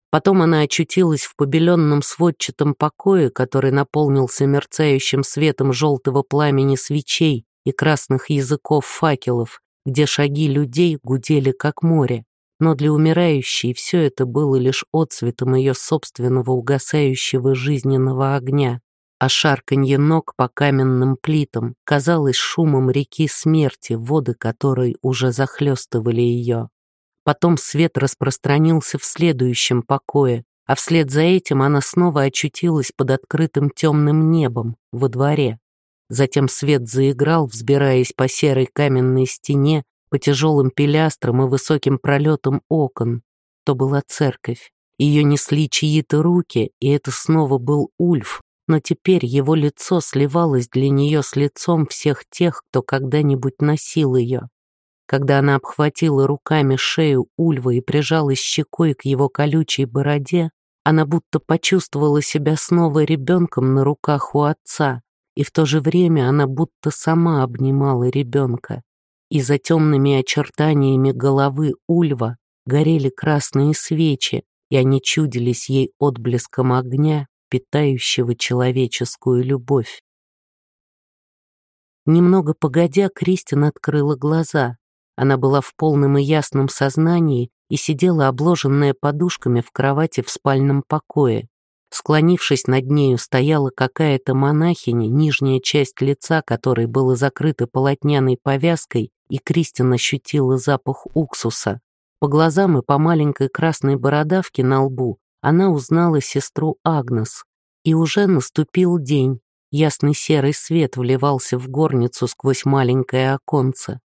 [SPEAKER 1] Потом она очутилась в побеленном сводчатом покое, который наполнился мерцающим светом желтого пламени свечей и красных языков факелов, где шаги людей гудели как море. Но для умирающей все это было лишь отцветом ее собственного угасающего жизненного огня а шарканье ног по каменным плитам казалось шумом реки смерти, воды которой уже захлестывали ее. Потом свет распространился в следующем покое, а вслед за этим она снова очутилась под открытым темным небом во дворе. Затем свет заиграл, взбираясь по серой каменной стене, по тяжелым пилястрам и высоким пролетам окон. То была церковь. Ее несли чьи-то руки, и это снова был Ульф, но теперь его лицо сливалось для нее с лицом всех тех, кто когда-нибудь носил ее. Когда она обхватила руками шею Ульва и прижалась щекой к его колючей бороде, она будто почувствовала себя снова ребенком на руках у отца, и в то же время она будто сама обнимала ребенка. И за темными очертаниями головы Ульва горели красные свечи, и они чудились ей отблеском огня, питающего человеческую любовь. Немного погодя, Кристин открыла глаза. Она была в полном и ясном сознании и сидела обложенная подушками в кровати в спальном покое. Склонившись над нею, стояла какая-то монахиня, нижняя часть лица которой была закрыта полотняной повязкой, и Кристин ощутила запах уксуса. По глазам и по маленькой красной бородавке на лбу она узнала сестру Агнес. И уже наступил день. Ясный серый свет вливался в горницу сквозь маленькое оконце.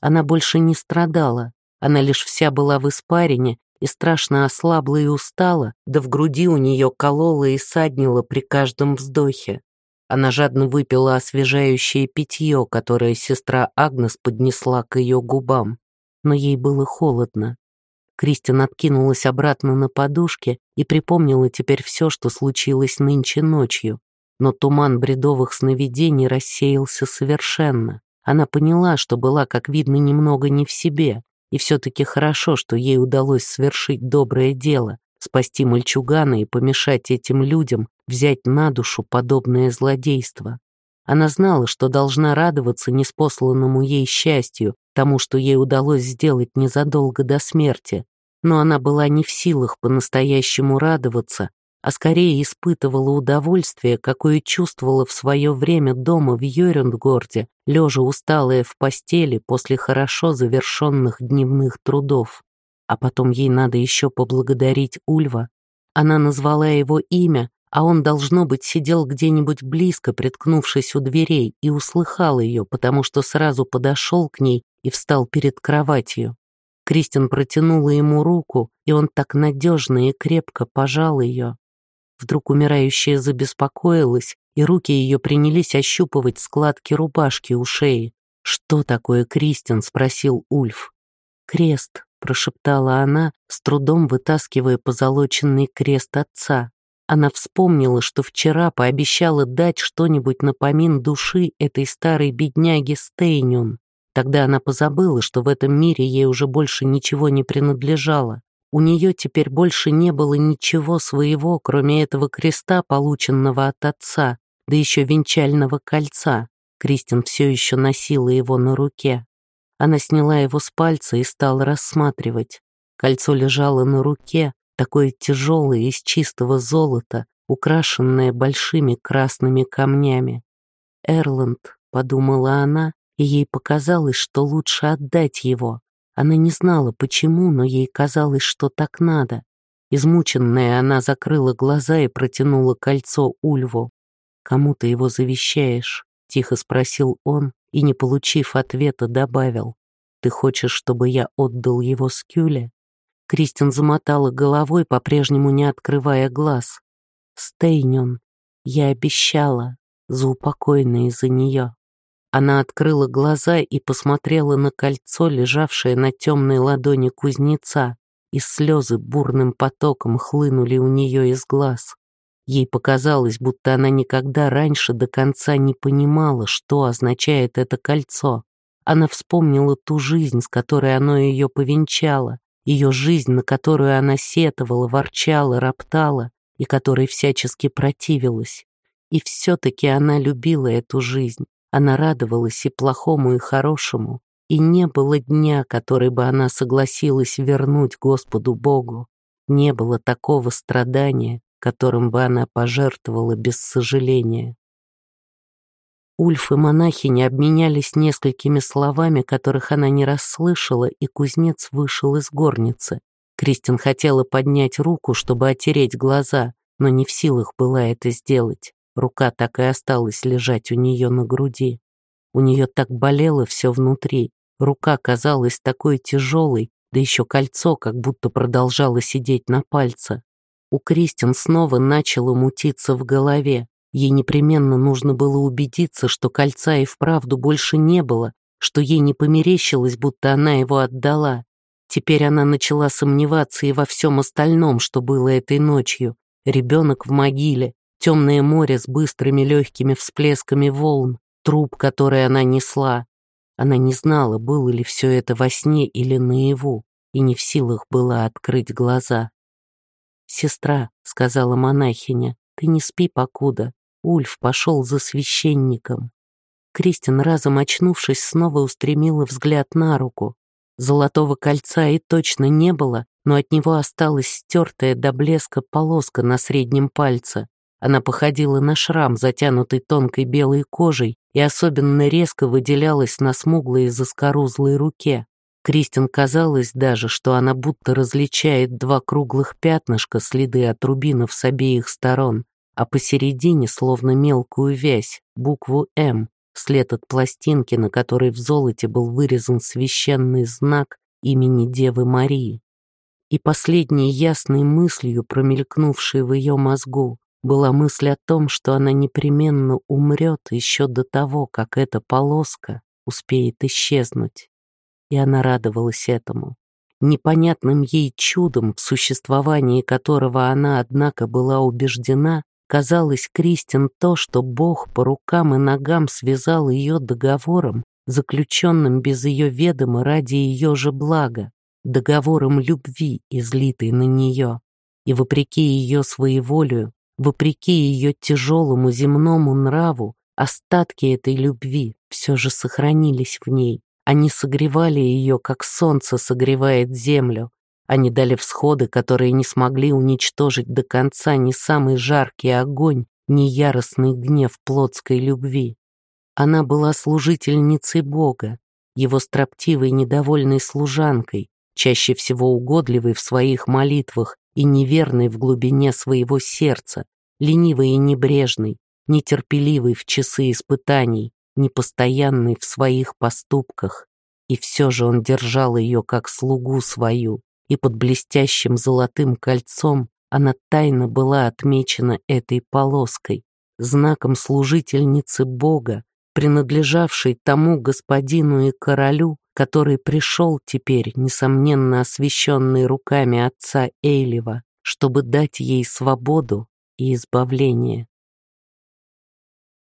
[SPEAKER 1] Она больше не страдала, она лишь вся была в испарине и страшно ослабла и устала, да в груди у нее колола и саднила при каждом вздохе. Она жадно выпила освежающее питье, которое сестра Агнес поднесла к ее губам. Но ей было холодно. Кристин откинулась обратно на подушке и припомнила теперь все, что случилось нынче ночью. Но туман бредовых сновидений рассеялся совершенно. Она поняла, что была, как видно, немного не в себе, и все-таки хорошо, что ей удалось совершить доброе дело, спасти мальчугана и помешать этим людям взять на душу подобное злодейство. Она знала, что должна радоваться неспосланному ей счастью, тому, что ей удалось сделать незадолго до смерти, но она была не в силах по-настоящему радоваться, а скорее испытывала удовольствие, какое чувствовала в свое время дома в Йорюндгорде, лежа усталая в постели после хорошо завершенных дневных трудов. А потом ей надо еще поблагодарить Ульва. Она назвала его имя, а он, должно быть, сидел где-нибудь близко, приткнувшись у дверей, и услыхал ее, потому что сразу подошел к ней и встал перед кроватью. Кристин протянула ему руку, и он так надежно и крепко пожал ее. Вдруг умирающая забеспокоилась, и руки ее принялись ощупывать складки рубашки у шеи. «Что такое Кристин?» — спросил Ульф. «Крест», — прошептала она, с трудом вытаскивая позолоченный крест отца. Она вспомнила, что вчера пообещала дать что-нибудь на помин души этой старой бедняги Стейнюн. Тогда она позабыла, что в этом мире ей уже больше ничего не принадлежало. У нее теперь больше не было ничего своего, кроме этого креста, полученного от отца, да еще венчального кольца. Кристин все еще носила его на руке. Она сняла его с пальца и стала рассматривать. Кольцо лежало на руке, такое тяжелое из чистого золота, украшенное большими красными камнями. «Эрланд», — подумала она, и ей показалось, что лучше отдать его. Она не знала, почему, но ей казалось, что так надо. Измученная, она закрыла глаза и протянула кольцо Ульву. «Кому ты его завещаешь?» — тихо спросил он и, не получив ответа, добавил. «Ты хочешь, чтобы я отдал его Скюле?» Кристин замотала головой, по-прежнему не открывая глаз. «Стейнен, я обещала, заупокойная из-за нее». Она открыла глаза и посмотрела на кольцо, лежавшее на темной ладони кузнеца, и слезы бурным потоком хлынули у нее из глаз. Ей показалось, будто она никогда раньше до конца не понимала, что означает это кольцо. Она вспомнила ту жизнь, с которой оно ее повенчало, ее жизнь, на которую она сетовала, ворчала, роптала и которой всячески противилась. И все-таки она любила эту жизнь. Она радовалась и плохому, и хорошему, и не было дня, который бы она согласилась вернуть Господу Богу. Не было такого страдания, которым бы она пожертвовала без сожаления. Ульф и монахини обменялись несколькими словами, которых она не расслышала, и кузнец вышел из горницы. Кристин хотела поднять руку, чтобы отереть глаза, но не в силах была это сделать. Рука так и осталась лежать у нее на груди. У нее так болело все внутри. Рука казалась такой тяжелой, да еще кольцо как будто продолжало сидеть на пальце. У Кристин снова начало мутиться в голове. Ей непременно нужно было убедиться, что кольца и вправду больше не было, что ей не померещилось, будто она его отдала. Теперь она начала сомневаться и во всем остальном, что было этой ночью. Ребенок в могиле, темное море с быстрыми легкими всплесками волн, труп, который она несла. Она не знала, было ли все это во сне или наяву, и не в силах была открыть глаза. «Сестра», — сказала монахиня, — «ты не спи покуда. Ульф пошел за священником». Кристин, разом очнувшись, снова устремила взгляд на руку. Золотого кольца и точно не было, но от него осталась стертая до блеска полоска на среднем пальце. Она походила на шрам, затянутый тонкой белой кожей, и особенно резко выделялась на смуглой и заскорузлой руке. Кристин казалось даже, что она будто различает два круглых пятнышка, следы от рубинов с обеих сторон, а посередине, словно мелкую вязь, букву «М», след от пластинки, на которой в золоте был вырезан священный знак имени Девы Марии. И последней ясной мыслью, промелькнувшей в ее мозгу, была мысль о том, что она непременно умрет еще до того, как эта полоска успеет исчезнуть. И она радовалась этому. Непонятным ей чудом, в существовании которого она, однако, была убеждена, казалось Кристин то, что Бог по рукам и ногам связал ее договором, заключенным без ее ведома ради ее же блага, договором любви, излитой на нее. И вопреки ее своеволию, Вопреки ее тяжелому земному нраву, остатки этой любви все же сохранились в ней. Они согревали ее, как солнце согревает землю. Они дали всходы, которые не смогли уничтожить до конца ни самый жаркий огонь, ни яростный гнев плотской любви. Она была служительницей Бога, его строптивой недовольной служанкой, чаще всего угодливой в своих молитвах и неверный в глубине своего сердца, ленивый и небрежный, нетерпеливый в часы испытаний, непостоянный в своих поступках. И все же он держал ее как слугу свою, и под блестящим золотым кольцом она тайно была отмечена этой полоской, знаком служительницы Бога, принадлежавшей тому господину и королю, который пришел теперь, несомненно освященный руками отца Эйлева, чтобы дать ей свободу и избавление.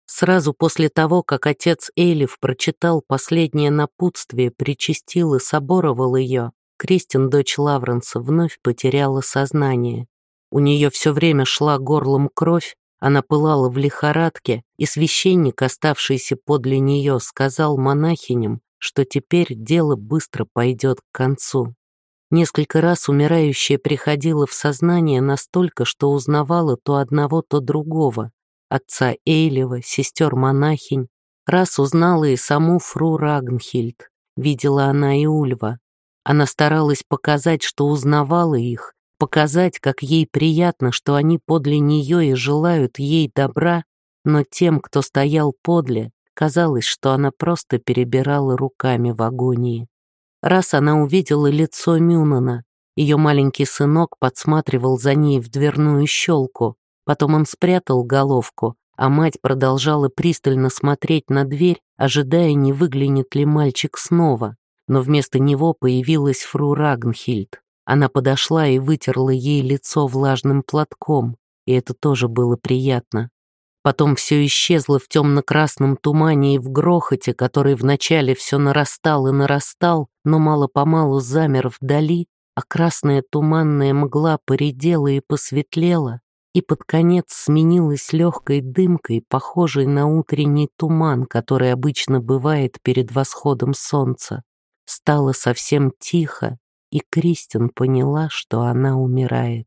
[SPEAKER 1] Сразу после того, как отец Эйлиф прочитал последнее напутствие, причастил и соборовал ее, Кристин, дочь Лавренса, вновь потеряла сознание. У нее все время шла горлом кровь, она пылала в лихорадке, и священник, оставшийся подле нее, сказал монахиням, что теперь дело быстро пойдет к концу. Несколько раз умирающая приходила в сознание настолько, что узнавала то одного, то другого, отца Эйлева, сестер-монахинь. Раз узнала и саму фру Рагнхильд, видела она и Ульва. Она старалась показать, что узнавала их, показать, как ей приятно, что они подле нее и желают ей добра, но тем, кто стоял подле, Казалось, что она просто перебирала руками в агонии. Раз она увидела лицо Мюнана, ее маленький сынок подсматривал за ней в дверную щелку, потом он спрятал головку, а мать продолжала пристально смотреть на дверь, ожидая, не выглянет ли мальчик снова. Но вместо него появилась фру Рагнхильд. Она подошла и вытерла ей лицо влажным платком, и это тоже было приятно. Потом все исчезло в темно-красном тумане и в грохоте, который вначале все нарастал и нарастал, но мало-помалу замер вдали, а красная туманная мгла поредела и посветлела, и под конец сменилась легкой дымкой, похожей на утренний туман, который обычно бывает перед восходом солнца. Стало совсем тихо, и Кристин поняла, что она умирает.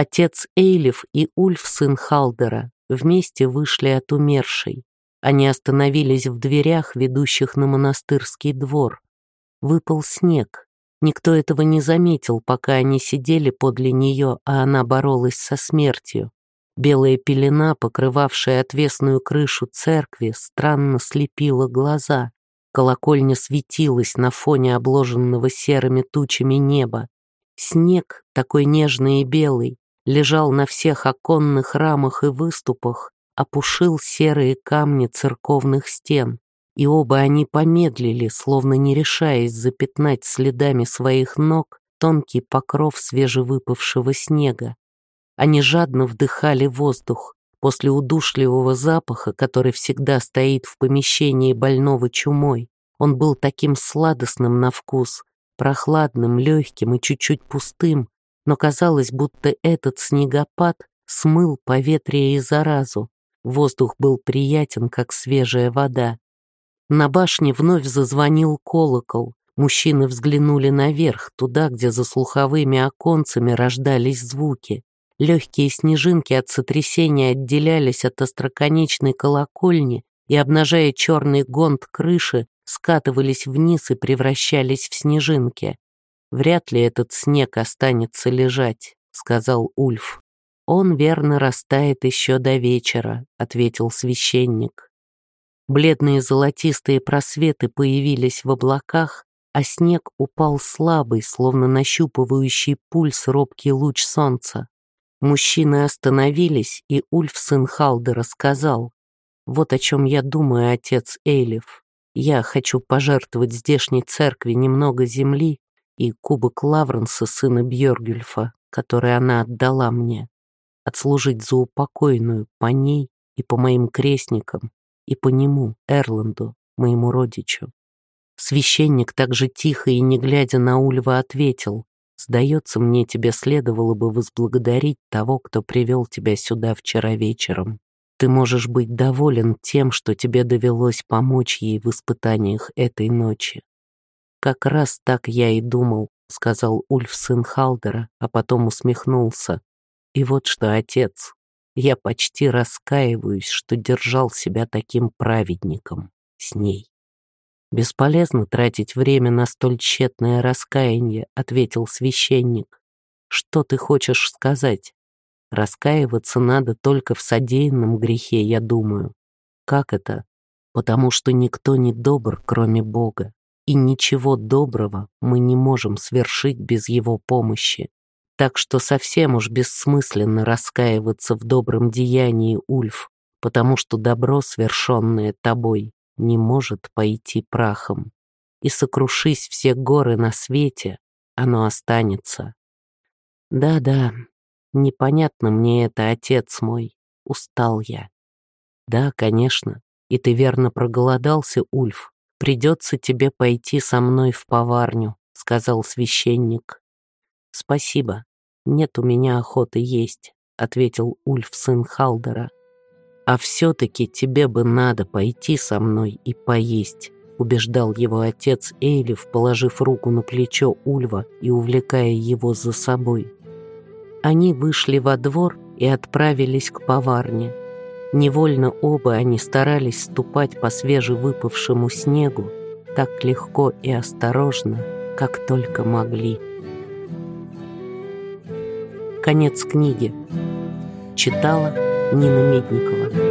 [SPEAKER 1] Отец Эйлиф и Ульф, сын Халдера, вместе вышли от умершей. Они остановились в дверях, ведущих на монастырский двор. Выпал снег, Никто этого не заметил, пока они сидели подле нее, а она боролась со смертью. Белая пелена, покрывавшая отвесную крышу церкви, странно слепила глаза. Колокольня светилась на фоне обложенного серыми тучами неба. Снег, такой нежный и белый, лежал на всех оконных рамах и выступах, опушил серые камни церковных стен и оба они помедлили, словно не решаясь запятнать следами своих ног тонкий покров свежевыпавшего снега. Они жадно вдыхали воздух. После удушливого запаха, который всегда стоит в помещении больного чумой, он был таким сладостным на вкус, прохладным, легким и чуть-чуть пустым, но казалось, будто этот снегопад смыл поветрие и заразу. Воздух был приятен, как свежая вода. На башне вновь зазвонил колокол. Мужчины взглянули наверх, туда, где за слуховыми оконцами рождались звуки. Легкие снежинки от сотрясения отделялись от остроконечной колокольни и, обнажая черный гонт крыши, скатывались вниз и превращались в снежинки. «Вряд ли этот снег останется лежать», — сказал Ульф. «Он верно растает еще до вечера», — ответил священник. Бледные золотистые просветы появились в облаках, а снег упал слабый, словно нащупывающий пульс робкий луч солнца. Мужчины остановились, и Ульф, сын Халдера, сказал, «Вот о чем я думаю, отец Эйлиф. Я хочу пожертвовать здешней церкви немного земли и кубок Лавренса, сына Бьоргюльфа, который она отдала мне, отслужить за упокойную по ней и по моим крестникам, и по нему, Эрланду, моему родичу. Священник так же тихо и не глядя на Ульва ответил, «Сдается мне, тебе следовало бы возблагодарить того, кто привел тебя сюда вчера вечером. Ты можешь быть доволен тем, что тебе довелось помочь ей в испытаниях этой ночи». «Как раз так я и думал», — сказал Ульф сын Халдера, а потом усмехнулся. «И вот что, отец, я почти раскаиваюсь, что держал себя таким праведником с ней. «Бесполезно тратить время на столь тщетное раскаяние», — ответил священник. «Что ты хочешь сказать? Раскаиваться надо только в содеянном грехе, я думаю. Как это? Потому что никто не добр, кроме Бога, и ничего доброго мы не можем свершить без Его помощи. Так что совсем уж бессмысленно раскаиваться в добром деянии, Ульф, потому что добро, свершенное тобой, не может пойти прахом. И сокрушись все горы на свете, оно останется. Да-да, непонятно мне это, отец мой, устал я. Да, конечно, и ты верно проголодался, Ульф. Придется тебе пойти со мной в поварню, сказал священник. Спасибо, «Нет у меня охоты есть», — ответил Ульф, сын Халдера. «А все-таки тебе бы надо пойти со мной и поесть», — убеждал его отец Эйлиф, положив руку на плечо Ульва и увлекая его за собой. Они вышли во двор и отправились к поварне. Невольно оба они старались ступать по свежевыпавшему снегу так легко и осторожно, как только могли. Конец книги. Читала Нина Медникова.